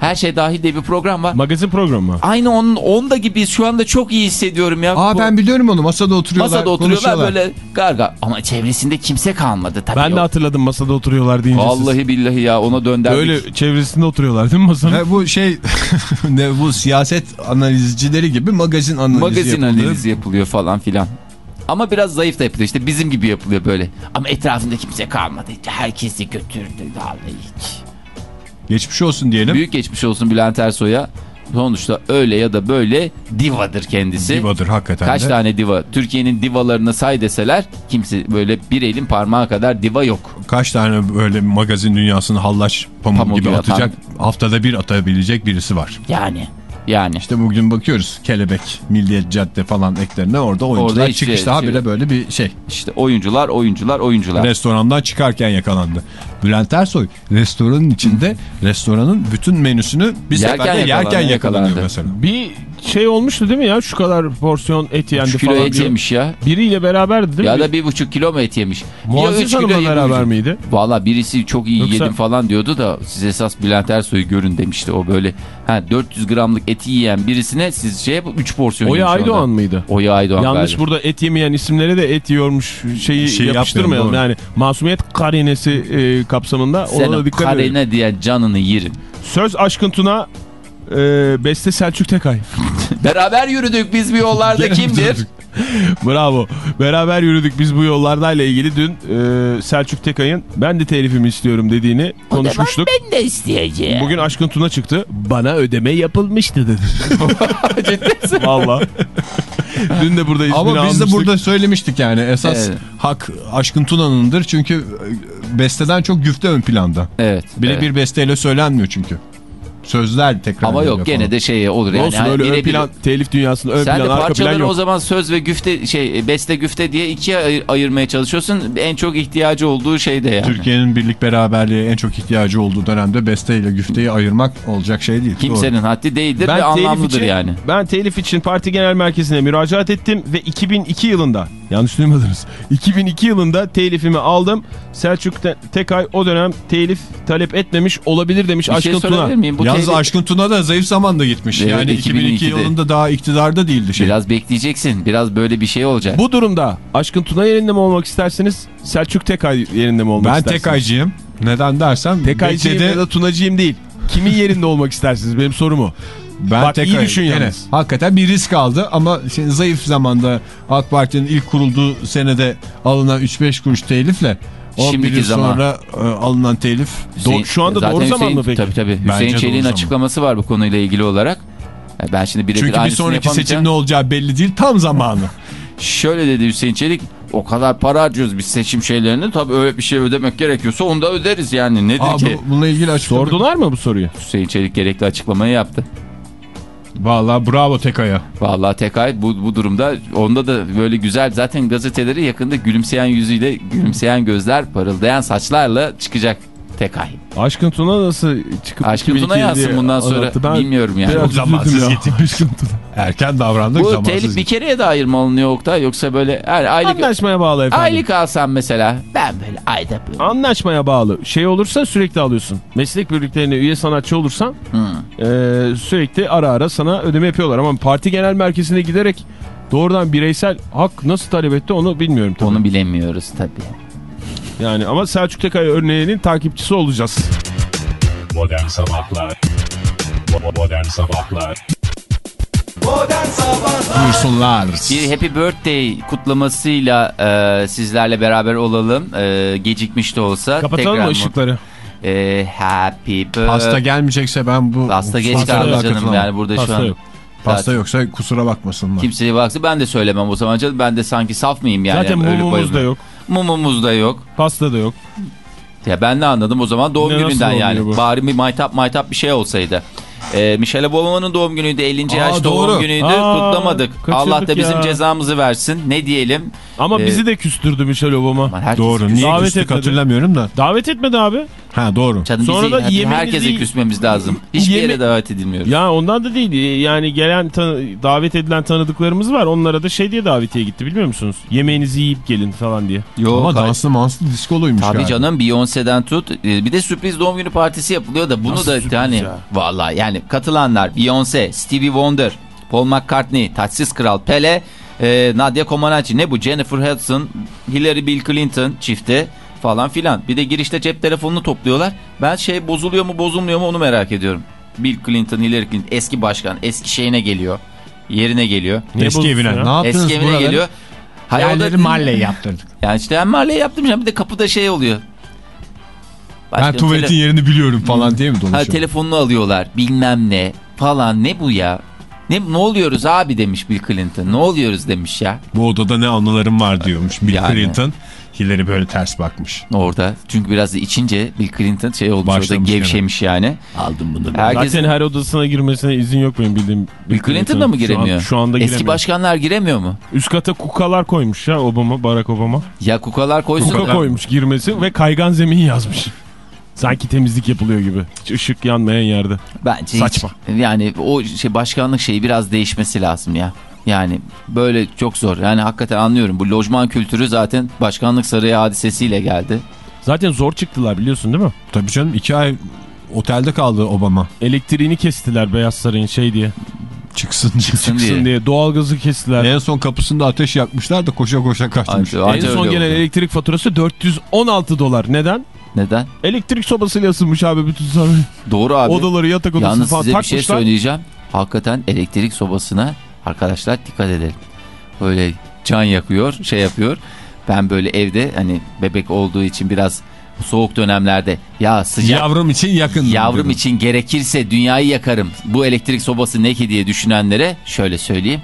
Her şey dahil diye bir program var. Magazin programı mı? Aynı onun onda gibi şu anda çok iyi hissediyorum ya. Aa Bu- ben biliyorum onu. Masada oturuyorlar. Masada oturuyorlar böyle garga. Ama çevresinde kimse kalmadı tabii. Ben de o- hatırladım masada oturuyorlar deyince siz. Vallahi billahi ya ona dönderdik. Öyle çevresinde oturuyorlar değil mi masanın? Ve bu şey ne bu siyaset analizcileri gibi magazin analizi Magazin yapıldı. analizi yapılıyor falan filan. Ama biraz zayıf da yapılıyor işte bizim gibi yapılıyor böyle. Ama etrafında kimse kalmadı. Herkesi götürdü vallahi hiç. Geçmiş olsun diyelim. Büyük geçmiş olsun Bülent Ersoy'a. Sonuçta öyle ya da böyle divadır kendisi. Divadır hakikaten Kaç de. tane diva? Türkiye'nin divalarını say deseler kimse böyle bir elin parmağı kadar diva yok. Kaç tane böyle magazin dünyasını hallaç pamuğu Pamuk gibi atacak. Haftada bir atabilecek birisi var. Yani Yani. İşte bugün bakıyoruz Kelebek, Milliyet Cadde falan eklerine orada oyuncular Orada hiç çıkışta şey- habire böyle bir şey. İşte oyuncular, oyuncular, oyuncular. Restorandan çıkarken yakalandı. Bülent Ersoy restoranın içinde restoranın bütün menüsünü bir Yerken seferde yerken yakalandı, yakalanıyor yakalandı. mesela. Bir şey olmuştu değil mi ya? Şu kadar porsiyon et yendi 3 kilo falan. et yemiş ya. Biriyle beraberdi değil Ya mi? da bir buçuk kilo mu et yemiş? Muazzez kilo Hanım'la yemiş. beraber miydi? Valla birisi çok iyi Yoksa- yedim falan diyordu da siz esas Bülent Ersoy'u görün demişti. O böyle ha 400 gramlık eti yiyen birisine siz şey 3 porsiyon Oya Aydoğan ondan. mıydı? Oya Aydoğan Yanlış galiba. burada et yemeyen isimlere de et yiyormuş şeyi Şey yapıştırmayalım. Yani masumiyet karinesi e, kapsamında ona da dikkat edelim. karene diye canını yerim. Söz Aşkın Tuna e, Beste Selçuk Tekay. Beraber yürüdük biz bir yollarda kimdir? Bravo. Beraber yürüdük biz bu yollardayla ilgili dün e, Selçuk Tekay'ın ben de telifimi istiyorum dediğini O konuşmuştuk. ben de isteyeceğim. Bugün Aşkın Tuna çıktı. Bana ödeme yapılmıştı dedi. Valla. Dün de burada ismini Ama biz de almıştık. burada söylemiştik yani esas Evet. hak Aşkın Tuna'nındır çünkü e, besteden çok güfte ön planda. Evet. Birebir evet. besteyle söylenmiyor çünkü. Sözler tekrar Ama yok gene falan. de şey olur yani. Olsun öyle ön plan, telif dünyasında ön Sen plan, arka plan yok. o zaman söz ve güfte şey beste güfte diye ikiye ayır- ayırmaya çalışıyorsun. En çok ihtiyacı olduğu şey de yani. Türkiye'nin birlik beraberliğe en çok ihtiyacı olduğu dönemde beste ile güfteyi ayırmak olacak şey değil. Kimsenin haddi değildir ve telif anlamlıdır için, yani. Ben telif için parti genel merkezine müracaat ettim ve 2002 yılında yanlış duymadınız 2002 yılında telifimi aldım. Selçuk Te- Tekay o dönem telif talep etmemiş olabilir demiş Bir Aşkın şey Tuna. miyim? Bu Yalnız telif- Aşkın Tuna da zayıf zamanda gitmiş. Evet, yani 2002 2002'de. yılında daha iktidarda değildi şey. Biraz bekleyeceksin. Biraz böyle bir şey olacak. Bu durumda Aşkın Tuna yerinde mi olmak istersiniz? Selçuk Tekay yerinde mi olmak ben istersiniz? Tekaycıyım. Neden dersen Tekaycıyım bekledi- ya da Tunacıyım değil. Kimin yerinde olmak istersiniz? Benim sorum o. Ben Bak, iyi tekrar- düşün gene yalnız. Hakikaten bir risk aldı ama şimdi zayıf zamanda AK Parti'nin ilk kurulduğu senede alınan 3-5 kuruş telifle 11 Şimdiki yıl zaman. sonra e, alınan telif Hüseyin- şu anda zaten doğru zaman Hüseyin- mı peki? Tabii tabii. Bence Hüseyin Çelik'in zaman. açıklaması var bu konuyla ilgili olarak. Ben şimdi birebir çünkü bir sonraki yapamayacağım. seçim ne olacağı belli değil tam zamanı. Şöyle dedi Hüseyin Çelik. O kadar para harcıyoruz biz seçim şeylerini. Tabii öyle bir şey ödemek gerekiyorsa onu da öderiz yani. Nedir Aa, ki? bu- bununla ilgili açıklama. Sordular mı bu soruyu? Hüseyin Çelik gerekli açıklamayı yaptı. Valla bravo Tekay'a. Vallahi Tekay bu, bu durumda onda da böyle güzel zaten gazeteleri yakında gülümseyen yüzüyle gülümseyen gözler parıldayan saçlarla çıkacak Tekay. Aşkın Tuna nasıl çıkıp Aşkın 2002 Tuna yazsın bundan sonra anlattı. Ben bilmiyorum yani. biraz zamansız üzüldüm ya. gittik. Aşkın Tuna. Erken davrandık Bu zamansız. telif bir kereye de ayırmalınıyor Oktay yoksa böyle yani aylık, Anlaşmaya bağlı efendim. aylık alsan mesela. Ben böyle ayda böyle. Anlaşmaya bağlı. Şey olursa sürekli alıyorsun. Meslek birliklerine üye sanatçı olursan Hmm. e, sürekli ara ara sana ödeme yapıyorlar. Ama parti genel merkezine giderek doğrudan bireysel hak nasıl talep etti onu bilmiyorum tabii. Onu bilemiyoruz tabii. Yani ama Selçuk Tekay örneğinin takipçisi olacağız. Modern Sabahlar Modern Sabahlar Modern Sabahlar Buyursunlar. Bir Happy Birthday kutlamasıyla e, sizlerle beraber olalım. E, gecikmiş de olsa. Kapatalım Tekrar mı ışıkları? E, happy Birthday. Pasta gelmeyecekse ben bu... Pasta geç kaldı canım yani burada şu Pasta an. yok. Pasta yoksa kusura bakmasınlar. Kimseye baksa ben de söylemem o zaman canım. Ben de sanki saf mıyım yani? Zaten Ölüp mumumuz da yok. Mumumuz da yok. Pasta da yok. Ya ben ne anladım o zaman doğum Ne, gününden yani. bu? Bari bir maytap maytap bir şey olsaydı. Ee, Michelle Obama'nın doğum günüydü 50. Aa, yaş doğru. doğum günüydü Aa, kutlamadık. Allah da bizim ya. cezamızı versin. Ne diyelim? Ama Ee, bizi de küstürdü Michelle Obama. Doğru. küs- Niye Davet küstük etmedi. hatırlamıyorum da. Davet etmedi abi. Ha doğru. Canım Sonra bizi, da hadi yemeğinizi herkese küsmemiz lazım. Hiçbir Yeme- yere davet edilmiyoruz. Ya ondan da değil. Yani gelen davet edilen tanıdıklarımız var. Onlara da şey diye davetiye gitti biliyor musunuz? Yemeğinizi yiyip gelin falan diye. Yok, Ama danslı manslı diskoluymuş Tabii galiba. canım Beyoncé'den tut. Ee, Bir de sürpriz doğum günü partisi yapılıyor da bunu Nasıl da yani ya? vallahi yani katılanlar Beyoncé, Stevie Wonder, Paul McCartney, Taçsız Kral Pele, e, Nadia Comaneci ne bu Jennifer Hudson, Hillary Bill Clinton çifti falan filan. Bir de girişte cep telefonunu topluyorlar. Ben şey bozuluyor mu bozulmuyor mu onu merak ediyorum. Bill Clinton, Hillary Clinton eski başkan eski şeyine geliyor. Yerine geliyor. Niye Eski evine. Ne yaptınız Eski evine buraları? geliyor. Hayalleri mahalleye yaptırdık. Yani işte hem mahalleye yaptım ya bir de kapıda şey oluyor. Ben Başkanım, tuvaletin tele- yerini biliyorum falan diye mi Ha, dolaşıyor? telefonunu alıyorlar bilmem ne falan ne bu ya? Ne, ne oluyoruz abi demiş Bill Clinton. Ne oluyoruz demiş ya. Bu odada ne anılarım var diyormuş Bill Yani. Clinton. Hillary böyle ters bakmış. Orada. Çünkü biraz da içince Bill Clinton şey olmuş orada Başlamış gevşemiş yani. Aldım bunu. ben. Herkes Zaten her odasına girmesine izin yok benim bildiğim. Bill Clinton da mı Şu an- giremiyor? Şu, anda giremiyor. Eski başkanlar giremiyor mu? Üst kata kukalar koymuş ya Obama, Barack Obama. Ya kukalar koysun. Kuka koymuş girmesi ve kaygan zemin yazmış. Sanki temizlik yapılıyor gibi. Hiç ışık yanmayan yerde. Bence hiç- Saçma. yani o şey başkanlık şeyi biraz değişmesi lazım ya. Yani böyle çok zor. Yani hakikaten anlıyorum. Bu lojman kültürü zaten başkanlık sarayı hadisesiyle geldi. Zaten zor çıktılar biliyorsun değil mi? Tabii canım iki ay otelde kaldı Obama. Elektriğini kestiler Beyaz Saray'ın şey diye. Çıksın Çıksın Çıksın diye. diye. Doğalgazı kestiler. En son kapısında ateş yakmışlar da koşa koşa kaçmış. Anca- anca en son gelen oldu. elektrik faturası 416 dolar. Neden? Neden? Elektrik sobasıyla ısınmış abi bütün saray. Doğru abi. Odaları yatak odası Yalnız falan size bir takmışlar. şey söyleyeceğim. Hakikaten elektrik sobasına arkadaşlar dikkat edelim. Böyle can yakıyor, şey yapıyor. Ben böyle evde hani bebek olduğu için biraz soğuk dönemlerde ya sıcak Yavrum için yakın. Yavrum dedim. için gerekirse dünyayı yakarım. Bu elektrik sobası ne ki diye düşünenlere şöyle söyleyeyim.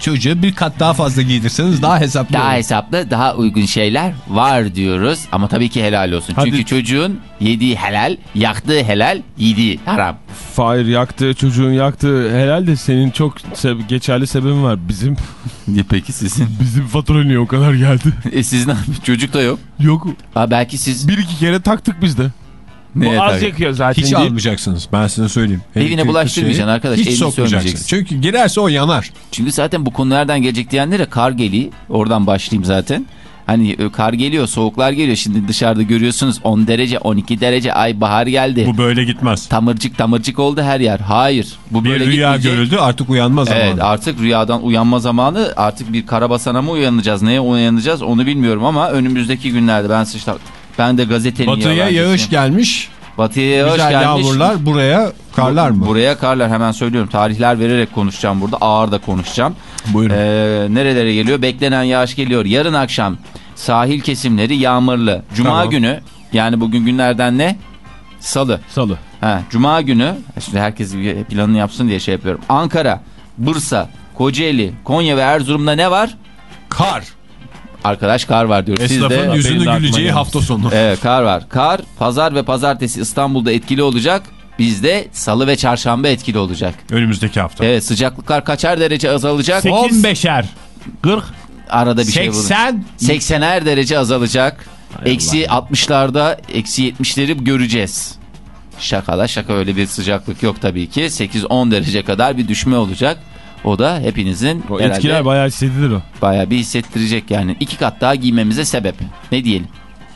Çocuğu bir kat daha fazla giydirseniz daha hesaplı Daha olur. hesaplı, daha uygun şeyler var diyoruz. Ama tabii ki helal olsun. Hadi. Çünkü çocuğun yediği helal, yaktığı helal, yediği haram. Fahir yaktı, çocuğun yaktığı helal de senin çok se- geçerli sebebin var. Bizim Ne peki sizin? bizim fatura niye o kadar geldi? E sizin abi çocuk da yok. Yok. Ha belki siz Bir iki kere taktık biz de. Neye Bu az tabii? yakıyor zaten Hiç değil. almayacaksınız ben size söyleyeyim. Evine Elektrik bulaştırmayacaksın şeyi arkadaş, Hiç elini sokmayacaksın. Çünkü girerse o yanar. Çünkü zaten bu konu nereden gelecek diyenlere kar geliyor. Oradan başlayayım zaten. Hani e, kar geliyor, soğuklar geliyor. Şimdi dışarıda görüyorsunuz 10 derece, 12 derece. Ay bahar geldi. Bu böyle gitmez. Tamırcık tamırcık oldu her yer. Hayır. Bu Bir böyle rüya gitmeyecek. görüldü artık uyanma zamanı. Evet artık rüyadan uyanma zamanı artık bir karabasana mı uyanacağız neye uyanacağız onu bilmiyorum ama önümüzdeki günlerde ben sıçta ben de gazetenin Batıya yağış gelmiş. Batıya yağış Güzel gelmiş. yağmurlar buraya karlar mı? Buraya karlar hemen söylüyorum tarihler vererek konuşacağım burada ağır da konuşacağım. Buyurun. Ee, nerelere geliyor beklenen yağış geliyor yarın akşam sahil kesimleri yağmurlu. Cuma Tamam. günü yani bugün günlerden ne? Salı. Salı. Ha, Cuma günü şimdi herkes planını yapsın diye şey yapıyorum. Ankara, Bursa, Kocaeli, Konya ve Erzurum'da ne var? Kar. Arkadaş kar var diyor. Siz Esnafın Benim de yüzünü güleceği hafta sonu. Evet, kar var. Kar pazar ve pazartesi İstanbul'da etkili olacak. Bizde salı ve çarşamba etkili olacak. Önümüzdeki hafta. Evet sıcaklıklar kaçar derece azalacak? 15'er. 40. Arada bir şey bulun. 80. 80'er derece azalacak. Eksi 60'larda eksi 70'leri göreceğiz. Şakala şaka öyle bir sıcaklık yok tabii ki. 8-10 derece kadar bir düşme olacak. O da hepinizin O herhalde etkiler bayağı hissedilir o. bayağı bir hissettirecek yani. iki kat daha giymemize sebep. Ne diyelim?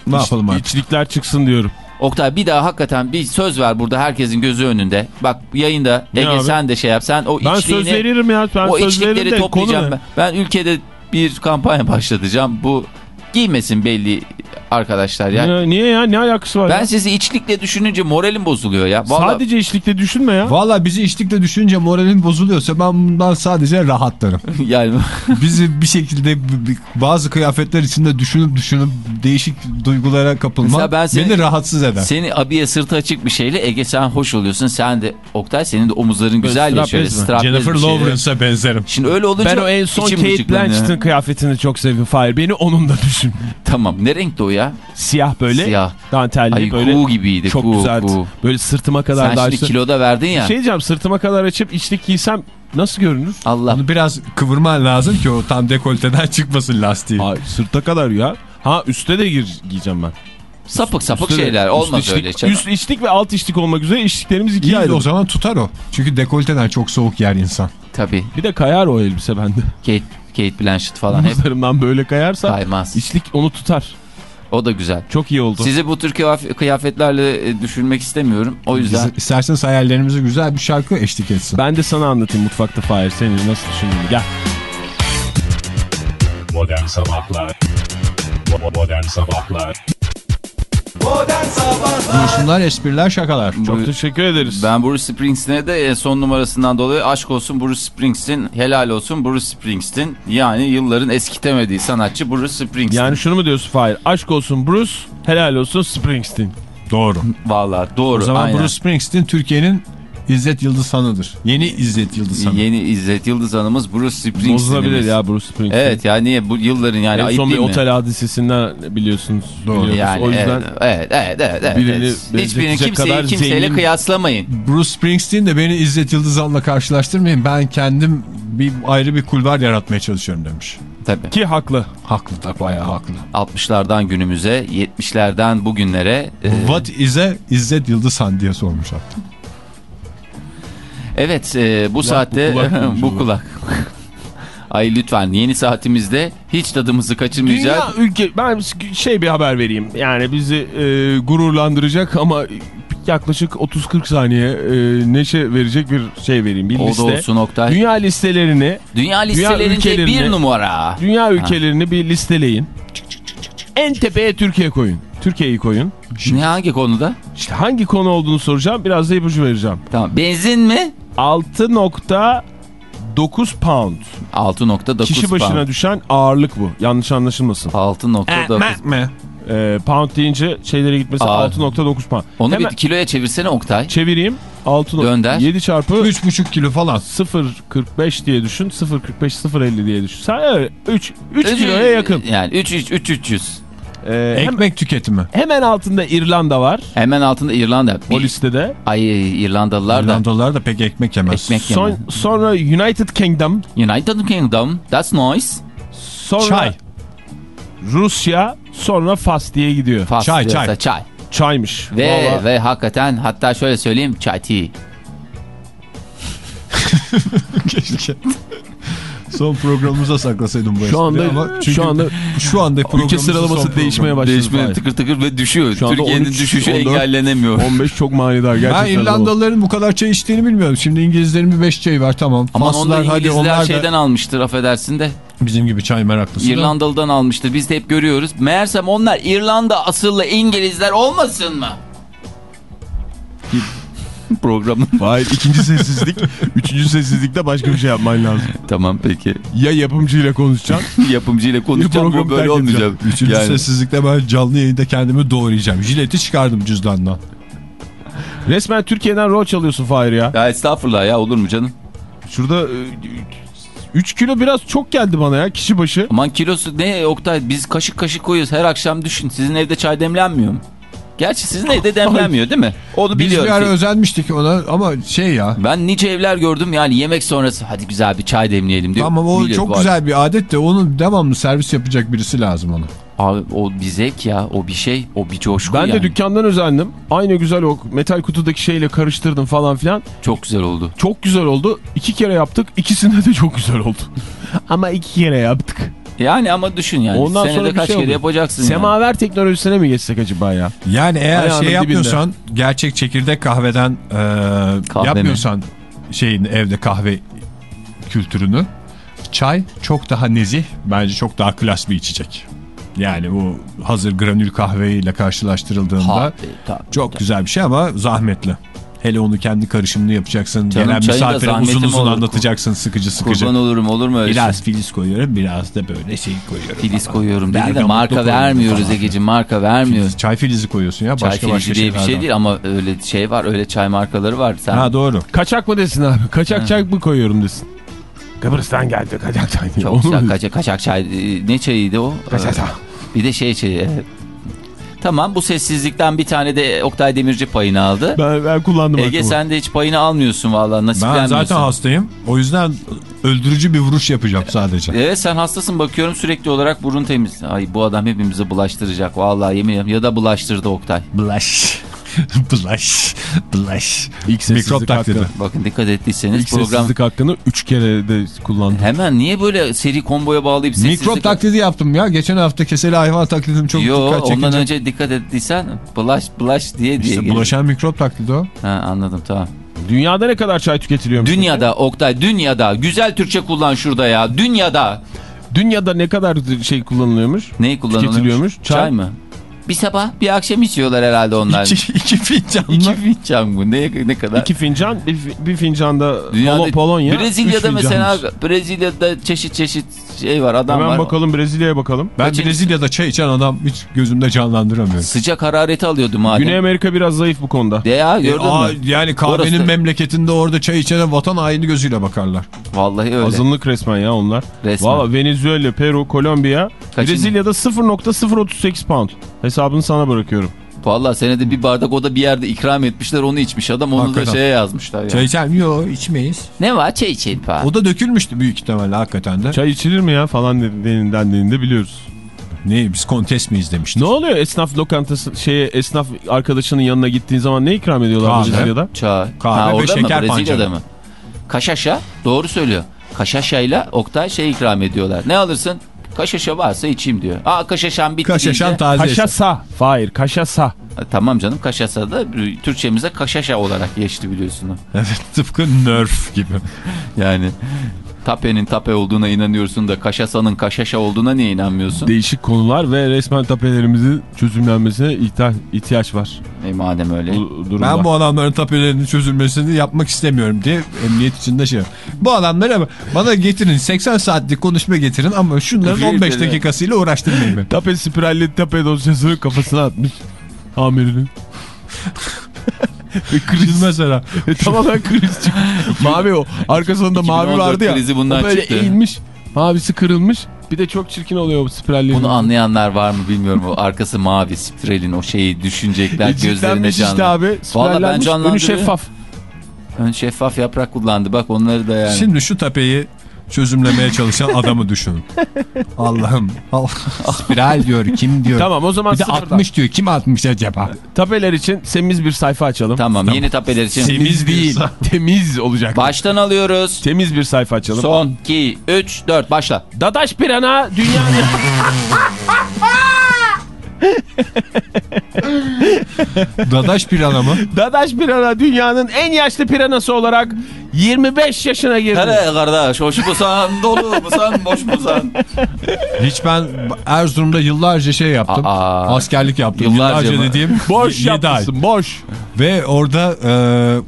Ne yapalım artık? İçlikler çıksın diyorum. Oktay bir daha hakikaten bir söz ver burada herkesin gözü önünde. Bak yayında Ne Ege abi? sen de şey yap. Sen o Ben içliğini, söz veririm ya. Ben o söz veririm içlikleri de toplayacağım ben. Ben ülkede bir kampanya başlatacağım. Bu giymesin belli arkadaşlar ya. Ya, niye ya? Ne alakası var Ben ya? sizi içlikle düşününce moralim bozuluyor ya. Vallahi Sadece içlikte düşünme ya. Valla bizi içlikte düşünce moralin bozuluyorsa ben bundan sadece rahatlarım. yani Bizi bir şekilde bazı kıyafetler içinde düşünüp düşünüp değişik duygulara kapılma Mesela ben seni- beni rahatsız eder. seni abiye sırtı açık bir şeyle Ege sen hoş oluyorsun. Sen de Oktay senin de omuzların güzel ya strapez şöyle mi? straplez Jennifer şeyle. Lawrence'a benzerim. Şimdi öyle olunca Ben o en son Kate. Blanchett'ın kıyafetini çok sevdim Fahir. Beni onun da düşün. Tamam ne renkti o ya? Siyah böyle. Siyah. Dantelli Ay böyle. kuğu gibiydi. Çok kuğu, güzeldi. kuğu. Böyle sırtıma kadar Sen şimdi kiloda verdin ya. Şey diyeceğim sırtıma kadar açıp içlik giysem nasıl görünür? Allah. Bunu biraz kıvırman lazım ki o tam dekolteden çıkmasın lastiği. Ay, sırta kadar ya. Ha üstte de gir, giyeceğim ben. Sapık sapık Üstte de- şeyler. üst Olmaz içlik- öyle şey. Üst içlik ve alt içlik olmak üzere içliklerimiz ikiye ayrılır. o zaman tutar o. Çünkü dekolteden çok soğuk yer insan. Tabii. Bir de kayar o elbise bende. Kate, Kate Blanchett falan hep Omuzlarımdan böyle kayarsa kaymaz. içlik onu tutar. O da güzel. Çok iyi oldu. Sizi bu tür kıyaf- kıyafetlerle e, düşürmek istemiyorum. O yüzden Biz, isterseniz hayallerimize güzel bir şarkı eşlik etsin. Ben de sana anlatayım mutfakta Fahir seni nasıl düşündüğünü. Gel. Modern Sabahlar Modern Sabahlar Buyursunlar espriler şakalar. Bu- Çok teşekkür ederiz. ben Bruce Springsteen'e de e, son numarasından dolayı aşk olsun Bruce Springsteen, helal olsun Bruce Springsteen. Yani yılların eskitemediği sanatçı Bruce Springsteen. Yani şunu mu diyorsun Fahir? Aşk olsun Bruce, helal olsun Springsteen. Doğru. Vallahi doğru. O zaman aynen. Bruce Springsteen Türkiye'nin İzzet Yıldız Hanı'dır. Yeni İzzet Yıldız Hanı. Yeni İzzet Yıldız Hanımız Bruce Springsteen'imiz. Bozulabilir ya Bruce Springsteen. Evet yani niye bu yılların yani En ayıp son bir mi? otel hadisesinden biliyorsunuz. Doğru. Yani o yüzden evet, evet, evet, evet, birini evet. Hiçbirini kimseyi kadar kimseyle zengin- kıyaslamayın. Bruce Springsteen de beni İzzet Yıldız Hanı'la karşılaştırmayın. Ben kendim bir ayrı bir kulvar yaratmaya çalışıyorum demiş. Tabii. ki haklı. Haklı da bayağı haklı. 60'lardan günümüze, 70'lerden bugünlere. e, What is a İzzet Yıldız Han diye sormuş hatta. Evet e, bu saatte bu kulak bu kulak. Ay lütfen yeni saatimizde hiç tadımızı kaçırmayacağız. Dünya ülke ben şey bir haber vereyim. Yani bizi e, gururlandıracak ama yaklaşık 30-40 saniye e, neşe verecek bir şey vereyim. Bir O da liste. olsun Oktay. Dünya listelerini, Dünya listelerinde bir numara. dünya ülkelerini bir listeleyin. En tepeye Türkiye koyun. Türkiye'yi koyun. Ne hangi konuda? İşte hangi konu olduğunu soracağım. Biraz da ipucu vereceğim. Tamam. Benzin mi? 6.9 pound. 6.9 Kişi başına pound. düşen ağırlık bu. Yanlış anlaşılmasın. 6.9. Ee, pound deyince şeylere gitmesi Ağır. 6.9 pound. Onu Hemen bir kiloya çevirsene Oktay. çevireyim. 6 Dönder. 7 çarpı 3,5 kilo falan. 0.45 diye düşün. 0.45 0.50 diye düşün. Sen evet 3 3 kiloya yakın. Yani 3 3 3 300. Ee, hem- Ekmek tüketimi. hemen altında İrlanda var. Hemen altında İrlanda. O listede. Ay İrlandalılar da. İrlandalılar da pek ekmek yemez. Ekmek Son, yemez. sonra United Kingdom. United Kingdom. That's nice. Sonra Çay. Rusya. Sonra Fas diye gidiyor. Fas Çay, çay. çay. Çaymış. Ve Vallahi- ve hakikaten hatta şöyle söyleyeyim çay tea. Keşke. Son programımıza saklasaydım bu Şu anda ama çünkü şu anda şu anda ülke sıralaması değişmeye başladı. Değişme Fahir. tıkır tıkır ve düşüyor. Türkiye'nin 13, düşüşü 14, engellenemiyor. 15 çok manidar gerçekten. Ben İrlandalıların bu kadar çay içtiğini bilmiyorum. Şimdi İngilizlerin bir 5 çayı var tamam. Aman onu da Faslılar hadi İngilizler onlar da şeyden almıştır affedersin de. bizim gibi çay meraklısı. da. İrlandalı'dan almıştır. Biz de hep görüyoruz. Meğersem onlar İrlanda asıllı İngilizler olmasın mı? Programın. Hayır ikinci sessizlik. Üçüncü sessizlikte başka bir şey yapman lazım. tamam peki. Ya yapımcıyla konuşacaksın. Yapımcıyla konuşacağım bu programı böyle olmayacak. Üçüncü Yani- sessizlikte ben canlı yayında kendimi doğrayacağım. Jileti çıkardım cüzdandan. Resmen Türkiye'den rol çalıyorsun Fahir ya. Ya estağfurullah ya olur mu canım? Şurada 3 kilo biraz çok geldi bana ya kişi başı. Aman kilosu ne Oktay biz kaşık kaşık koyuyoruz her akşam düşün. Sizin evde çay demlenmiyor mu? Gerçi sizin evde demlenmiyor değil mi? Onu Biz biliyorum. bir ara ki. özenmiştik ona ama şey ya. Ben nice evler gördüm yani yemek sonrası hadi güzel bir çay demleyelim diyor. Tamam o Millet çok güzel bir adet de onun devamlı servis yapacak birisi lazım ona. Abi o bir zevk ya o bir şey o bir coşku Ben yani. de dükkandan özendim. Aynı güzel o metal kutudaki şeyle karıştırdım falan filan. Çok güzel oldu. Çok güzel oldu. İki kere yaptık. İkisinde de çok güzel oldu. Ama iki kere yaptık. Yani ama düşün yani. Ondan Senede sonra kaç şey kere oldu. yapacaksın yani. Semaver teknolojisine mi geçsek acaba ya? Yani eğer Ayağının şey dibinde. yapmıyorsan gerçek çekirdek kahveden e, Kahve yapmıyorsan şeyin evde kahve kültürünü çay çok daha nezih bence çok daha klas bir içecek. Yani bu hazır granül kahveyle karşılaştırıldığında Tabii, tabii, çok tabii. güzel bir şey ama zahmetli. Hele onu kendi karışımını yapacaksın. Canım, Gelen misafire uzun uzun anlatacaksın sıkıcı sıkıcı. Kurban olurum olur mu öyle Biraz şey? filiz koyuyorum biraz da böyle şey koyuyorum. Filiz falan. koyuyorum dedi de marka vermiyoruz. Egeciğim marka vermiyoruz. Filiz- Çay filizi koyuyorsun ya. Çay başka filizi başka diye bir şey değil ama öyle şey var öyle çay markaları var. Sen Ha doğru. Kaçak mı desin abi? Kaçak çay mı koyuyorum desin. Kıbrıs'tan geldi kaçak çay. çok güzel kaçak, kaçak çay e, ne çayıydı o? Kaçak çay. Ee, Bir de şey çayı. Tamam bu sessizlikten bir tane de Oktay Demirci payını aldı. Ben, ben kullandım Ege hakkımı. sen de hiç payını almıyorsun vallahi Ben nasiplenmiyorsun. zaten hastayım. O yüzden öldürücü bir vuruş yapacağım sadece. Evet sen hastasın bakıyorum sürekli olarak burun temiz. Ay bu adam hepimizi bulaştıracak vallahi yemin ederim. Ya da bulaştırdı Oktay. Bulaş. Bulaş. Bulaş. İlk sessizlik Mikrop taklidi. hakkı. Bakın dikkat ettiyseniz İlk program sessizlik hakkını 3 kere de kullandım. hemen niye böyle seri komboya bağlayıp sessizlik... Mikrop taklidi yaptım ya. Geçen hafta keseli hayvan taklidim çok Yo dikkat çekince. ondan önce dikkat ettiysen bulaş bulaş diye diye. İşte bulaşan mikrop taklidi o. Ha, anladım tamam. Dünyada ne kadar çay tüketiliyor? Dünyada Oktay dünyada güzel Türkçe kullan şurada ya dünyada Dünyada ne kadar şey kullanılıyormuş? neyi kullanılıyormuş? Tüketiliyormuş. Çay, Çay. mı? Bir sabah bir akşam içiyorlar herhalde onlar. İki, iki fincanla. İki fincan bu ne, ne kadar? İki fincan, bir, bir fincanda Dünyada- Polo- Polonya. Brezilya'da mesela fincanmış. Brezilya'da çeşit çeşit şey var adam Hemen var. bakalım Brezilya'ya bakalım. Ben Kaçıncı- Brezilya'da çay içen adam hiç gözümde canlandıramıyorum. Sıcak harareti alıyordu madem. Güney Amerika biraz zayıf bu konuda. De ya gördün E, aa, mü? yani kahvenin Orası memleketinde orada çay içene vatan haini gözüyle bakarlar. Vallahi öyle. Azınlık resmen ya onlar. Resmen. Valla Venezuela, Peru, Kolombiya, Kaçıncı? Brezilya'da 0.038 pound. Hesabını sana bırakıyorum. Vallahi senede bir bardak o da bir yerde ikram etmişler onu içmiş adam onu Hakikaten. da şeye yazmışlar. Çay Yani. içer mi? Yok içmeyiz. Ne var çay içelim falan. O da dökülmüştü büyük ihtimalle hakikaten de. Çay içilir mi ya falan dedi- dendiğinde biliyoruz. Ne biz kontes miyiz demiştik. Ne oluyor esnaf lokantası şeye esnaf arkadaşının yanına gittiğin zaman ne ikram ediyorlar Kahve. Brezilya'da? Çay. Kahve ha, ve şeker mı? Brezilya'da pancarı. mı? Kaşaşa doğru söylüyor. Kaşaşayla Oktay şey ikram ediyorlar. Ne alırsın? Kaşaşa varsa içeyim diyor. Aa kaşaşan bitti Kaşaşan taze. Kaşasa. Hayır kaşasa. Ha, Tamam canım kaşasa da e, Türkçemize kaşaşa olarak geçti biliyorsun. Evet tıpkı nerf gibi. Yani tapenin tape olduğuna inanıyorsun da kaşasanın kaşaşa olduğuna niye inanmıyorsun? Değişik konular ve resmen tapelerimizin çözümlenmesine ihtiyaç, var. E madem öyle. Bu durumda. Ben bu adamların tapelerinin çözülmesini yapmak istemiyorum diye emniyet içinde şey. Bu adamlara bana getirin 80 saatlik konuşma getirin ama şunların Bir 15 de- dakikasıyla uğraştırmayın beni. Tape spiralli tape dosyasını kafasına atmış amirinin. Kriz mesela. E, tamamen kriz çıktı. mavi o. Arkasında mavi 2014 vardı ya. krizi bundan o böyle çıktı. eğilmiş. Mavisi kırılmış. Bir de çok çirkin oluyor bu spiralli. Bunu anlayanlar var mı bilmiyorum. O arkası mavi spiralin o şeyi düşünecekler gözlerine Ciltlenmiş canlı. işte abi. Vallahi ben Spirallenmiş. Önü şeffaf. Ön şeffaf yaprak kullandı bak onları da yani. Şimdi şu tapeyi çözümlemeye çalışan adamı düşünün. Allah'ım. Allah. Spiral diyor kim diyor. Tamam o zaman Bir de sıfırdan. 60 diyor. Kim 60 acaba? Tapeler için semiz bir sayfa açalım. Tamam, yeni tapeler için. Temiz değil. Temiz olacak. Baştan alıyoruz. Temiz bir sayfa açalım. Son 2, 3, 4 başla. Dadaş pirana dünyanın... Dadaş pirana mı? Dadaş pirana dünyanın en yaşlı piranası olarak 25 yaşına girdi. Hele kardeş hoş musan dolu musan boş musan? Hiç ben Erzurum'da yıllarca şey yaptım. Aa. Askerlik yaptım. Yıllarca Yıllarca, mı? dediğim Boş 7 ay. yapmışsın boş. Ve orada e,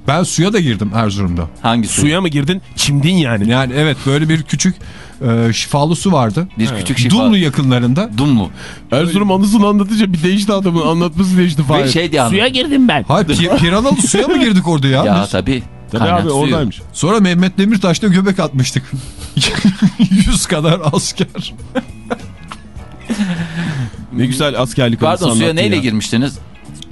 ben suya da girdim Erzurum'da. Hangi su? Suya mı girdin? Çimdin yani. Yani evet böyle bir küçük e, şifalı su vardı. Bir küçük şifa. Dumlu yakınlarında. Dumlu. Erzurum anısını anlatınca bir değişti adamın anlatması değişti Ve şey diye. Suya girdim ben. Hayır pi- piranalı suya mı girdik orada ya? Ya biz? tabii. Tabii Kaynak abi suyu. oradaymış. Sonra Mehmet Demirtaş'ta göbek atmıştık. 100 kadar asker. Ne güzel askerlik anısı Pardon suya neyle ya. girmiştiniz?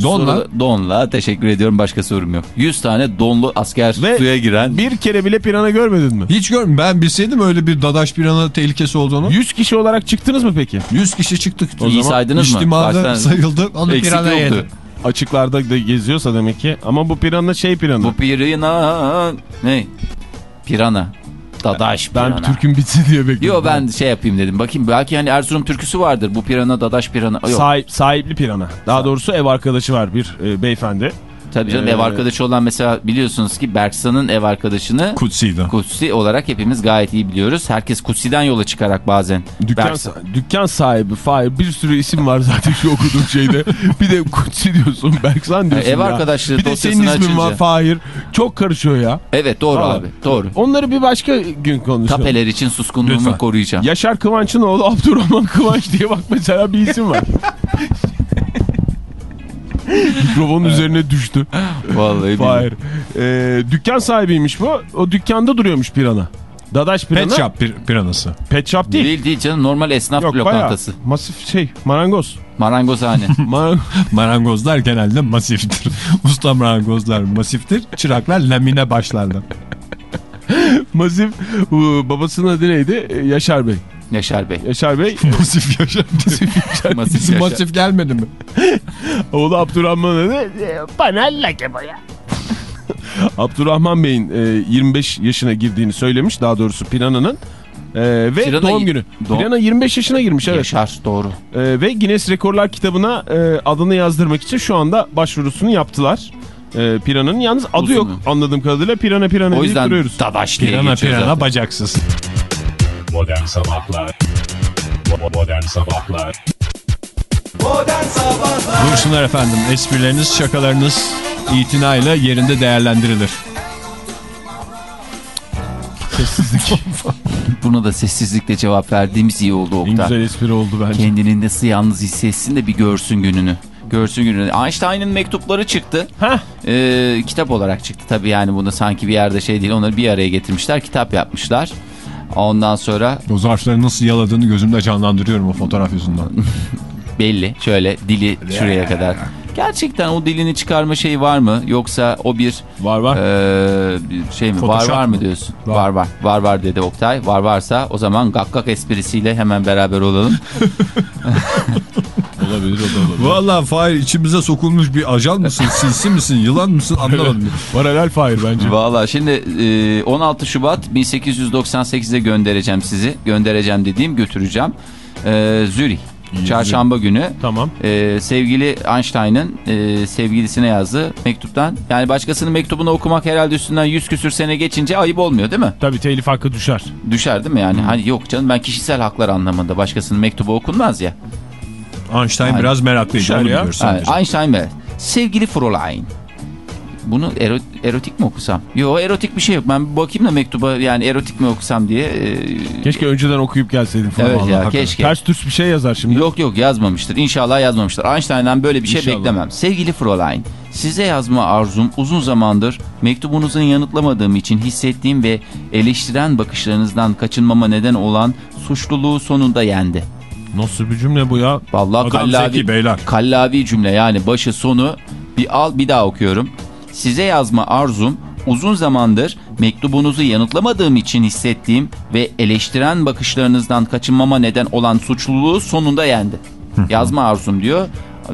Donla. Soru- Donla. Teşekkür ediyorum. Başka sorum yok. 100 tane donlu asker Ve suya giren. Bir kere bile pirana görmedin mi? Hiç görmedim. Ben bilseydim öyle bir dadaş pirana tehlikesi olduğunu. 100 kişi olarak çıktınız mı peki? 100 kişi çıktık. İyi saydınız mı? İçtimada sayıldı. Onu Eksik pirana yoktu. yedi. Açıklarda da geziyorsa demek ki. Ama bu pirana şey pirana. Bu pirana ne? Pirana. Dadaş ben pirana. Türk'ün bitsin diye bekliyorum. Yo ben şey yapayım dedim. Bakayım belki hani Erzurum türküsü vardır. Bu pirana dadaş pirana. Yok. Sahip, sahipli pirana. Daha doğrusu ev arkadaşı var bir e, beyefendi. Tabii canım Ee, ev arkadaşı olan mesela biliyorsunuz ki Berksan'ın ev arkadaşını Kutsi'ydi. Kutsi olarak hepimiz gayet iyi biliyoruz. Herkes Kutsi'den yola çıkarak bazen. Dükkan, Berksan. dükkan sahibi, Fahir bir sürü isim var zaten şu okuduğum şeyde. bir de Kutsi diyorsun, Berksan diyorsun ev ya. arkadaşlığı Bir de senin ismin var açınca. Fahir. Çok karışıyor ya. Evet doğru Aa. abi doğru. Onları bir başka gün konuşalım. Tapeler için suskunluğumu Lütfen. koruyacağım. Yaşar Kıvanç'ın oğlu Abdurrahman Kıvanç diye bak mesela bir isim var. Mikrofonun üzerine düştü. Vallahi. Fahir. Ee, dükkan sahibiymiş bu. O dükkanda duruyormuş pirana. Dadaş pirana. Pet shop pir piranası. Pet shop değil. Değil değil canım normal esnaf Yok bayağı lokantası. masif şey marangoz. Marangozhane. Mar Marangozlar genelde masiftir. Usta marangozlar masiftir. Çıraklar lamine başlarlar. masif babasının adı neydi? Yaşar Bey. Yaşar Bey. Yaşar Bey masif yaşar. Masif Bizim Yaşar. masif gelmedi mi? oğlu Abdurrahman adı. Ee, Bana lake boya. Abdurrahman Bey'in e, 25 yaşına girdiğini söylemiş daha doğrusu Pirana'nın. E, ve Pirana- doğum günü. Doğum- Pirana 25 yaşına girmiş evet. Yaşar doğru. E, ve Guinness Rekorlar kitabına e, adını yazdırmak için şu anda başvurusunu yaptılar. E, Pirana'nın yalnız adı Uzun yok mu? anladığım kadarıyla Pirana Pirana O deyip yüzden duruyoruz. Dadaş diye Pirana pirana zaten. bacaksız. Modern Sabahlar Modern Sabahlar Modern Sabahlar Buyursunlar efendim. Esprileriniz, şakalarınız itinayla yerinde değerlendirilir. Buna da sessizlikle cevap verdiğimiz iyi oldu En Oktay. güzel espri oldu bence. Kendini nasıl yalnız hissetsin de bir görsün gününü. Görsün gününü. Einstein'ın mektupları çıktı. Heh. Ee, kitap olarak çıktı tabii yani bunu sanki bir yerde şey değil. Onları bir araya getirmişler. Kitap yapmışlar. Ondan sonra O zarfları nasıl yaladığını gözümde canlandırıyorum o fotoğraf yüzünden. belli. Şöyle dili şuraya kadar. Gerçekten o dilini çıkarma şeyi var mı? Yoksa o bir Var var. Ee, bir şey mi? Photoshop var var mı diyorsun? Var. Var. var var. Var dedi Oktay. Var varsa o zaman gakkak esprisiyle hemen beraber olalım. olabilir o da olabilir. Valla Fahir içimize sokulmuş bir ajan mısın, sinsi misin, yılan mısın anlamadım. Paralel fire bence. Valla şimdi e, 16 Şubat 1898'e göndereceğim sizi. Göndereceğim dediğim götüreceğim. E, Zürih. Çarşamba günü Tamam. e, sevgili Einstein'ın e, sevgilisine yazdığı mektuptan. Yani başkasının mektubunu okumak herhalde üstünden 100 küsür sene geçince ayıp olmuyor değil mi? Tabii telif hakkı düşer. Düşer değil mi yani? Hani yok canım ben kişisel haklar anlamında başkasının mektubu okunmaz ya. Einstein Aynen. biraz meraklıydı ya. Yani. Einstein ve sevgili Fräulein. Bunu ero- erotik mi okusam? Yok erotik bir şey yok. Ben bakayım da mektuba yani erotik mi okusam diye. e, Keşke önceden okuyup gelseydin falan. Evet ya, Vallahi. keşke. Ters düz bir şey yazar şimdi. Yok yok yazmamıştır. İnşallah yazmamıştır. Einstein'dan böyle bir şey İnşallah. beklemem. Sevgili Fräulein, size yazma arzum uzun zamandır mektubunuzun yanıtlamadığım için hissettiğim ve eleştiren bakışlarınızdan kaçınmama neden olan suçluluğu sonunda yendi. Nasıl bir cümle bu ya? Vallahi Adam kallavi, zeki beyler. kallavi cümle yani başı sonu bir al bir daha okuyorum. Size yazma arzum uzun zamandır mektubunuzu yanıtlamadığım için hissettiğim ve eleştiren bakışlarınızdan kaçınmama neden olan suçluluğu sonunda yendi. yazma arzum diyor.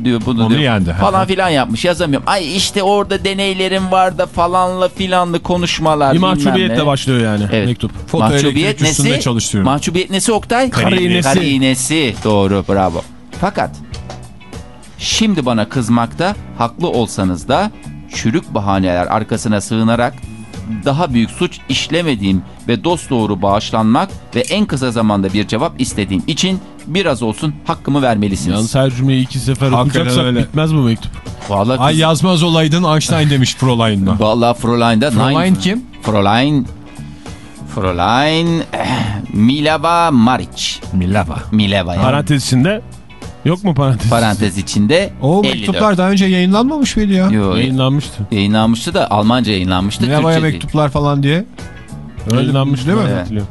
Diyor bunu Onu diyor, yendi. falan filan yapmış yazamıyorum. Ay işte orada deneylerim var da falanla filanlı konuşmalar. Bir mahcubiyetle başlıyor yani Evet. mektup. Foto elektrik üstünde çalışıyorum. Mahcubiyet nesi Oktay? Karinesi. Karinesi. Doğru bravo. Fakat şimdi bana kızmakta haklı olsanız da çürük bahaneler arkasına sığınarak daha büyük suç işlemediğim ve dosdoğru bağışlanmak ve en kısa zamanda bir cevap istediğim için biraz olsun hakkımı vermelisiniz. Yalnız her cümleyi iki sefer Hakikaten okuyacaksak öyle. bitmez bu mektup. Vallahi, Ay kız- yazmaz olaydın Einstein demiş Fräulein'la. Vallahi Fräulein'da... Fräulein Nine- kim? Fräulein... Fräulein... eh, Milava Maric. Milava. Mileva yani. Parantez içinde yok mu parantez? Parantez içinde O 54. mektuplar daha önce yayınlanmamış mıydı ya? Yo, Yayınlanmıştı. yayınlanmıştı da Almanca yayınlanmıştı. Değil. mektuplar falan diye. Yayınlanmıştı değil mi? Evet.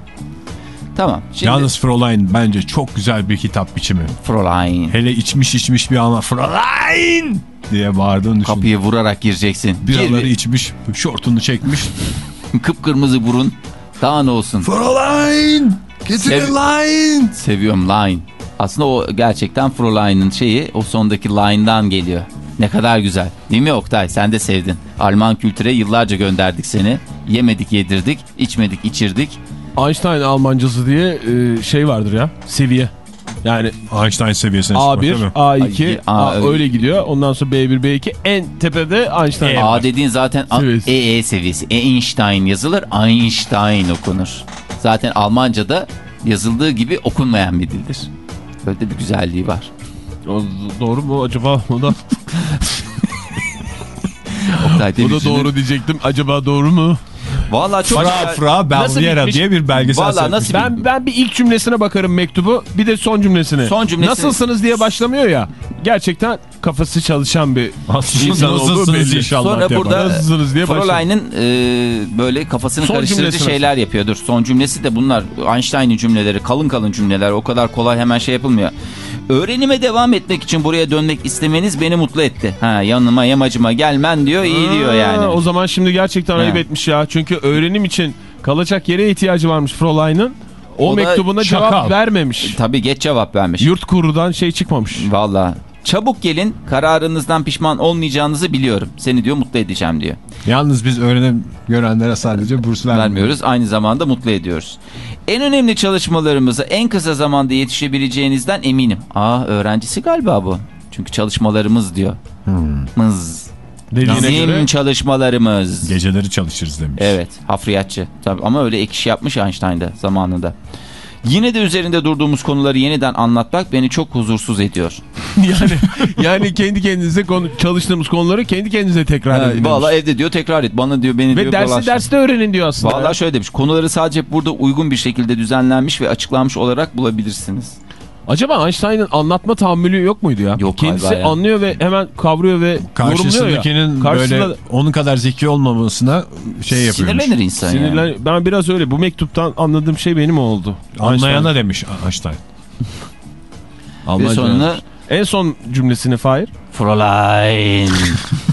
Tamam. Şimdi Yalnız Fräulein bence çok güzel bir kitap biçimi. Fräulein. Hele içmiş içmiş bir ama Fräulein diye bağırdığını düşün. Kapıyı vurarak gireceksin. Biraları Gir. içmiş, şortunu çekmiş. Kıpkırmızı burun. Daha ne olsun. Fräulein! Getirin Sev- line! Seviyorum line. Aslında o gerçekten Fräulein'in şeyi o sondaki line'dan geliyor. Ne kadar güzel. Değil mi Oktay? Sen de sevdin. Alman kültüre yıllarca gönderdik seni. Yemedik yedirdik, içmedik içirdik. Einstein Almancası diye e, şey vardır ya seviye. Yani Einstein seviyesine çıkmak değil A1, mi? A2, Ay, A, A, öyle. gidiyor. Ondan sonra B1, B2 en tepede Einstein. A dediğin zaten A- Seviyesi. EE seviyesi. Einstein yazılır, Einstein okunur. Zaten Almanca'da yazıldığı gibi okunmayan bir dildir. Böyle de bir güzelliği var. O, doğru mu acaba? O da, Oktay o da Demirci'nin- doğru diyecektim. Acaba doğru mu? Vallahi çok Fra. Fra Nasıl Belviera diye bir belgesel Vallahi seyretmiş. nasıl Ben ben bir ilk cümlesine bakarım mektubu, bir de son cümlesine. Son cümlesi- Nasılsınız diye başlamıyor ya. Gerçekten kafası çalışan bir Aslında insan olduğu belli. inşallah Sonra burada. Fräulein'in e, böyle kafasını Son karıştırıcı şeyler yapıyordur. Son cümlesi de bunlar Einstein'in cümleleri kalın kalın cümleler o kadar kolay hemen şey yapılmıyor. Öğrenime devam etmek için buraya dönmek istemeniz beni mutlu etti. Ha yanıma yamacıma gelmen diyor iyi diyor Ha, yani. O zaman şimdi gerçekten ayıp He. etmiş ya. Çünkü öğrenim için kalacak yere ihtiyacı varmış Fräulein'in. O, O mektubuna cevap vermemiş. Tabii geç cevap vermiş. Yurt kurudan şey çıkmamış. Valla. Çabuk gelin kararınızdan pişman olmayacağınızı biliyorum. Seni diyor mutlu edeceğim diyor. Yalnız biz öğrenim görenlere sadece burs vermiyoruz. vermiyoruz. Aynı zamanda mutlu ediyoruz. En önemli çalışmalarımıza en kısa zamanda yetişebileceğinizden eminim. Aa öğrencisi galiba bu. Çünkü çalışmalarımız diyor. Mız. Dediğine Bizim göre çalışmalarımız. Geceleri çalışırız demiş. Evet hafriyatçı. Tabii ama öyle ek iş yapmış Einstein'da zamanında. Yine de üzerinde durduğumuz konuları yeniden anlatmak beni çok huzursuz ediyor. yani yani kendi kendinize konu, çalıştığımız konuları kendi kendinize tekrar edin. Valla evde diyor tekrar et bana diyor beni Ve diyor dersi dolaş. derste öğrenin diyor aslında. Valla şöyle demiş konuları sadece burada uygun bir şekilde düzenlenmiş ve açıklanmış olarak bulabilirsiniz. Acaba Einstein'ın anlatma tahammülü yok muydu ya? Yok Kendisi ya. anlıyor ve hemen kavruyor ve yorumluyor ya. Karşısındakinin Karşısında böyle onun kadar zeki olmamasına şey yapıyormuş. Sinirlenir insan sinirlen... yani. Ben biraz öyle bu mektuptan anladığım şey benim oldu. Anlayana demiş Einstein. Ve sonunu En son cümlesini Fahir Fräulein.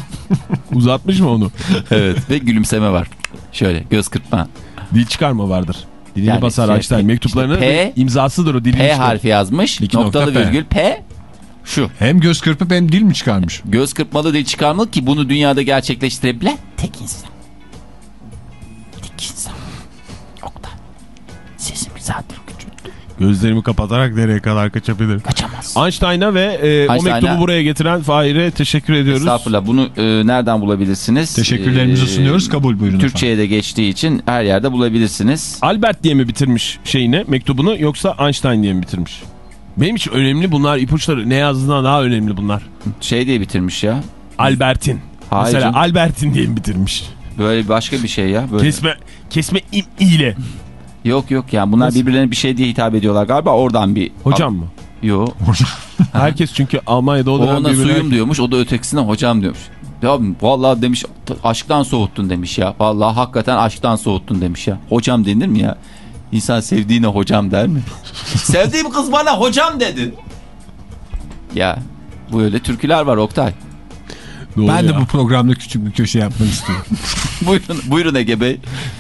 uzatmış mı onu? evet ve gülümseme var. Şöyle göz kırpma. Dil çıkarma vardır. Dilini Yani basar şey, Einstein. Mektuplarını işte P- imzasıdır o dilini P çıkarır. harfi yazmış. İki nokta noktalı P. virgül P. Şu. Hem göz kırpıp hem dil mi çıkarmış? Göz kırpmalı dil çıkarmalı ki bunu dünyada gerçekleştirebilen tek insan. Tek insan. Oktay. Sesim zaten. Gözlerimi kapatarak nereye kadar kaçabilirim? Kaçamaz. Einstein'a ve e, o Einstein'a- mektubu buraya getiren Fahir'e teşekkür ediyoruz. Estağfurullah. Bunu e, nereden bulabilirsiniz? Teşekkürlerimizi Ee, sunuyoruz. Kabul buyurun Türkçe'ye de geçtiği için her yerde bulabilirsiniz. Albert diye mi bitirmiş şeyini, mektubunu yoksa Einstein diye mi bitirmiş? Benim için önemli bunlar ipuçları. Ne yazdığından daha önemli bunlar. Şey diye bitirmiş ya. Albertin. Mesela. Albertin diye mi bitirmiş? Böyle başka bir şey ya. Böyle. Kesme kesme im ile. Yok yok ya. Bunlar Nasıl? birbirlerine bir şey diye hitap ediyorlar galiba. Oradan bir... Hocam mı? Yok. Herkes çünkü Almanya'da o O dönem ona birbirine- suyum diyormuş. O da ötekisine hocam diyormuş. Ya vallahi demiş aşktan soğuttun demiş ya. Vallahi hakikaten aşktan soğuttun demiş ya. Hocam denir mi ya? İnsan sevdiğine hocam der mi? Sevdiğim kız bana hocam dedi. Ya bu öyle türküler var Oktay. Doğru Ben de ya. bu programda küçük bir köşe yapmak istiyorum. buyurun, buyurun Ege Bey.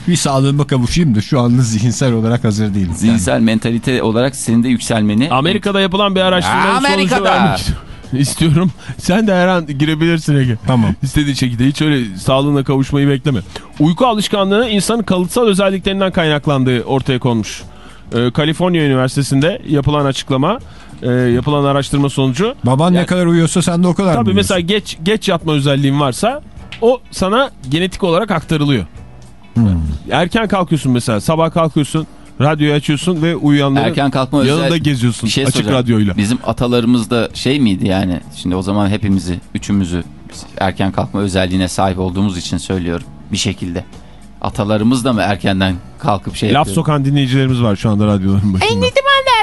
bir sağlığıma kavuşayım da şu anda zihinsel olarak hazır değilim. Zihinsel mentalite olarak senin de yükselmeni... Amerika'da yapılan bir araştırmanın sonucu Amerika'da. istiyorum. Sen de her an girebilirsin Ege. Tamam. İstediğin şekilde hiç öyle sağlığına kavuşmayı bekleme. Uyku alışkanlığı insanın kalıtsal özelliklerinden kaynaklandığı ortaya konmuş. Ee, Kaliforniya Üniversitesi'nde yapılan açıklama, e, yapılan araştırma sonucu. Baban ne Yani- kadar uyuyorsa sen de o kadar Tabii mesela geç geç yatma özelliğin varsa o sana genetik olarak aktarılıyor. Hmm. Erken kalkıyorsun mesela sabah kalkıyorsun radyoyu açıyorsun ve uyuyanların Erken kalkma özel... yanında geziyorsun Bir şey açık soracağım. radyoyla. Bizim atalarımız da şey miydi yani? Şimdi o zaman hepimizi, üçümüzü erken kalkma özelliğine sahip olduğumuz için söylüyorum. Bir şekilde. Atalarımız da mı erkenden kalkıp şey Laf yapıyor? sokan dinleyicilerimiz var şu anda radyoların başında.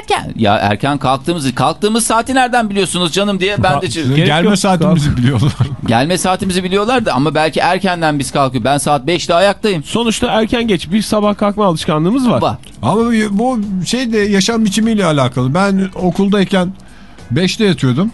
Erken. Ya erken kalktığımızı, kalktığımız saati nereden biliyorsunuz canım diye ben de Gelme Gerek yok. saatimizi biliyorlar. gelme saatimizi biliyorlardı ama belki erkenden biz kalkıyor. Ben saat 5'te ayaktayım. Sonuçta erken geç bir sabah kalkma alışkanlığımız var. Baba. Ama bu şey de yaşam biçimiyle alakalı. Ben okuldayken 5'te yatıyordum.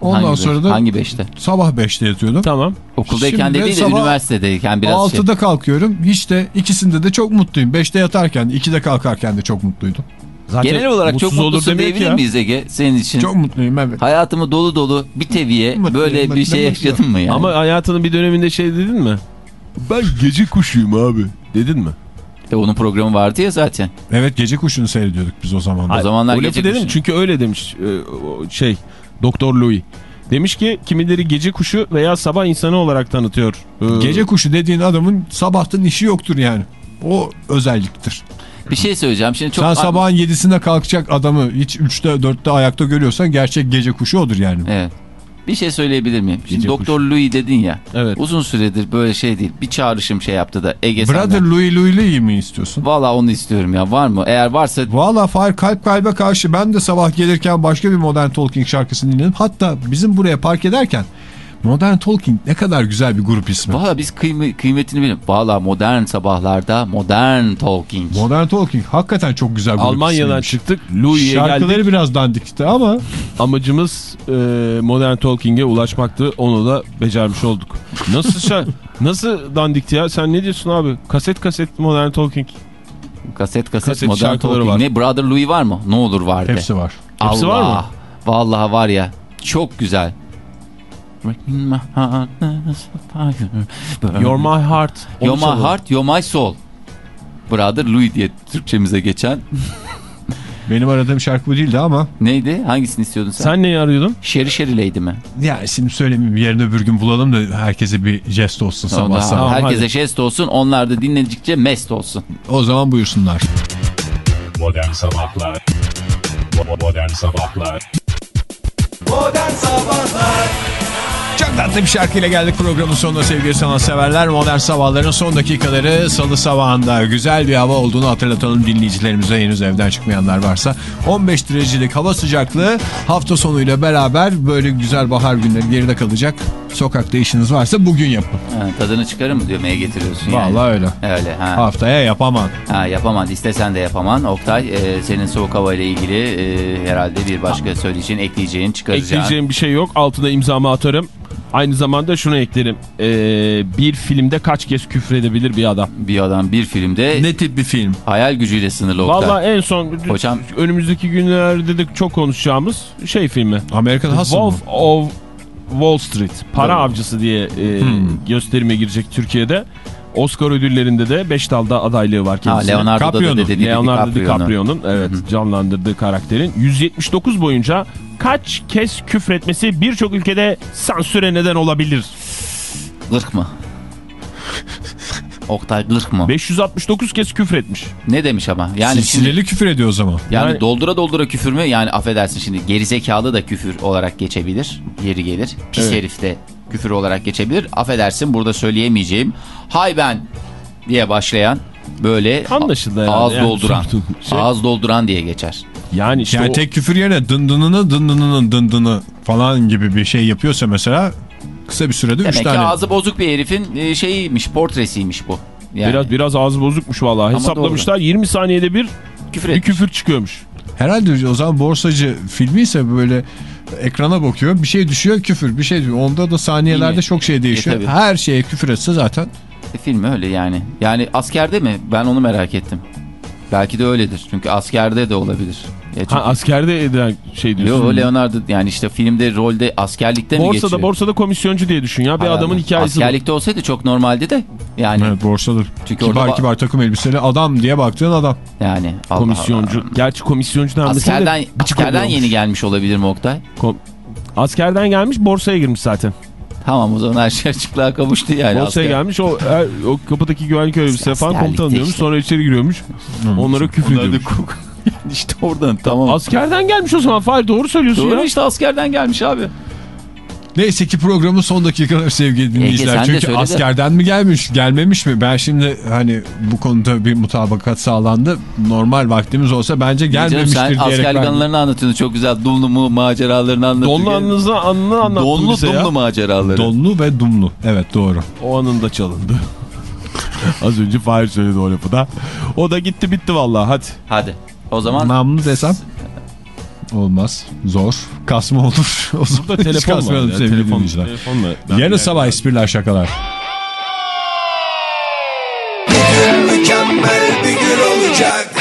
Ondan hangi sonra da hangi 5'te? sabah 5'te yatıyordum. Tamam. Okuldayken Şimdi de değil de üniversitedeyken biraz şey. 6'da kalkıyorum. Hiç de ikisinde de çok mutluyum. 5'te yatarken, 2'de kalkarken de çok mutluydum. Zaten Genel olarak çok olur mutlusun ki diyebilir ya. miyiz Ege senin için? Çok mutluyum evet. Hayatımı dolu dolu bir teviye Mutluyum, böyle bir mutluyum, şey mutluyum. yaşadın mı yani? Ama hayatının bir döneminde şey dedin mi? Ben gece kuşuyum abi. Dedin mi? E, onun programı vardı ya zaten. Evet gece kuşunu seyrediyorduk biz o zaman. O zamanlar o gece dedim kuşu. çünkü öyle demiş e, şey Doktor Louis. Demiş ki kimileri gece kuşu veya sabah insanı olarak tanıtıyor. Ee, Gece kuşu dediğin adamın sabahtan işi yoktur yani. O özelliktir. Bir şey söyleyeceğim. Şimdi çok Sen sabahın 7'sinde kalkacak adamı hiç 3'te 4'te ayakta görüyorsan gerçek gece kuşu odur yani. Evet. Bir şey söyleyebilir miyim? Şimdi Gece Doktor Louis dedin ya. Evet. Uzun süredir böyle şey değil. Bir çağrışım şey yaptı da Ege Brother senden. Louis Louis'li mi istiyorsun? Valla onu istiyorum ya. Var mı? Eğer varsa Valla Fahir kalp kalbe karşı ben de sabah gelirken başka bir Modern Talking şarkısını dinledim. Hatta bizim buraya park ederken Modern Talking ne kadar güzel bir grup ismi. Valla biz kıyme, kıymetini bilin. Valla modern sabahlarda modern talking. Modern Talking hakikaten çok güzel grup Almanya'dan ismiymiş. çıktık. Louis'e Şarkıları geldik. biraz dandikti ama Amacımız e, Modern Talking'e ulaşmaktı. Onu da becermiş olduk. Nasıl şa- nasıl dandikti ya? Sen ne diyorsun abi? Kaset kaset Modern Talking. Kaset kaset, Kaset modern şarkıları talking. var. Ne Brother Louis var mı? Ne olur var de. hepsi var. Hepsi var mı? Vallahi var ya. Çok güzel. You're my heart. Onu You're my heart, you're my soul. Brother Louis diye Türkçemize geçen. Benim aradığım şarkı bu değildi ama Neydi? Hangisini istiyordun sen? Sen neyi arıyordun? Şeri Şeri Lady mi? ya şimdi söylemeyeyim yarın öbür gün bulalım da herkese bir jest olsun sabah Tamam, sabah. Herkese hadi. jest olsun. Onlar da dinledikçe mest olsun. O zaman buyursunlar. Modern Sabahlar Modern Sabahlar Modern Sabahlar Çok tatlı bir şarkıyla geldik programın sonuna sevgili sanatseverler. Modern Sabahların son dakikaları salı sabahında güzel bir hava olduğunu hatırlatalım dinleyicilerimize henüz evden çıkmayanlar varsa. 15 derecelik hava sıcaklığı hafta sonuyla beraber böyle güzel bahar günleri geride kalacak. Sokakta işiniz varsa bugün yapın. Ha, tadını çıkarır mı diyor neye getiriyorsun yani. Vallahi öyle. Öyle ha. Haftaya yapamam. ha yapamaz istesen de yapaman. Oktay e, senin soğuk havayla ilgili e, herhalde bir başka söyleyeceğin, ekleyeceğin, çıkaracağın. Ekleyeceğim bir şey yok. Altına imzamı atarım. Aynı zamanda şunu eklerim. Ee, bir filmde kaç kez küfredebilir bir adam? Bir adam bir filmde Ne tip bir film? hayal gücüyle sınırlı Oktay. Valla en son Hocam- önümüzdeki günlerde de çok konuşacağımız şey filmi. American Hustle mı? Wolf of Wall Street. Para Doğru. avcısı diye e, Hmm. gösterime girecek Türkiye'de. Oscar ödüllerinde de 5 dalda adaylığı var Ha, kendisine. Leonardo'da da Caprio'nun, dedi. Leonardo DiCaprio'nun. Evet canlandırdığı karakterin 179 boyunca kaç kez küfretmesi birçok ülkede sansüre neden olabilir? Gırk mı? Oktay gırk mı? 569 kez küfretmiş. Ne demiş ama? Yani şimdi, Silsileli küfür ediyor o zaman. yani Yani- doldura doldura küfür mü? Yani affedersin şimdi gerizekalı da küfür olarak geçebilir. Yeri gelir. Pis Evet. herif de küfür olarak geçebilir. Affedersin burada söyleyemeyeceğim. Hay ben diye başlayan böyle Anlaşıldı ağız Yani dolduran. şey- Ağız dolduran diye geçer. Yani işte Yani o- tek küfür yerine dındınını dındınının dındını falan gibi bir şey yapıyorsa mesela kısa bir sürede 3 Demek ki tane. ağzı bozuk bir herifin e, şeyiymiş, portresiymiş bu. Yani biraz biraz ağzı bozukmuş vallahi. Ama Hesaplamışlar 20 saniyede bir küfür bir etmiş. küfür çıkıyormuş. Herhalde o zaman borsacı filmi ise böyle ekrana bakıyor bir şey düşüyor küfür bir şey diyor. Onda da saniyelerde Yine- çok şey değişiyor. E. Her şeye küfür etse zaten E, film öyle yani. Yani askerde mi? Ben onu merak ettim. Belki de öyledir. Çünkü askerde de olabilir. Ya çünkü... Ha askerde şey diyorsun. Yo Leonardo yani işte filmde rolde askerlikte mi borsada geçiyor? borsada komisyoncu diye düşün ya. Bir Hay adamın hikayesi bu. Askerlikte olsaydı çok normaldi de. Yani evet, borsadır. Çünkü kibar orada kibar takım elbiseli adam diye baktığın adam. yani Allah Komisyoncu. Allah. Gerçi komisyoncu de Askerden, askerden yeni gelmiş olabilir mi Oktay? Kom- Askerden gelmiş borsaya girmiş zaten. Tamam o zaman her şey açıklığa kavuştu yani. borsaya asker. gelmiş o, her- o kapıdaki güvenlik görevlisine falan Askerlikte komutan diyormuş. işte. Sonra içeri giriyormuş. Onlara küfür da ediyormuş. işte oradan tamam. Askerden gelmiş o zaman. Fahir doğru söylüyorsun Doğru ya. işte askerden gelmiş abi. Neyse ki programın son dakikaları sevgili dinleyiciler. Çünkü askerden mi gelmiş gelmemiş mi? Ben şimdi hani bu konuda bir mutabakat sağlandı. Normal vaktimiz olsa bence Canım, gelmemiştir sen diyerek. askerlik ben- anılarını anlatıyorsun çok güzel. Dumlu mu maceralarını anlatıyorsun. Donlu anınızı anını anlattın Donlu bize ya. dumlu maceraları. Donlu ve dumlu. Evet doğru. O anında çalındı. Az önce Fahir söyledi o lafı da. O da gitti bitti vallahi hadi. Hadi. O zaman Namlı desem olmaz. Zor. Kasma olur. O zaman Burada telefon var kasmayalım ya. sevgili Telefon, dinleyiciler. telefonla. Yarın sabah espriler şakalar. Mükemmel bir gün olacak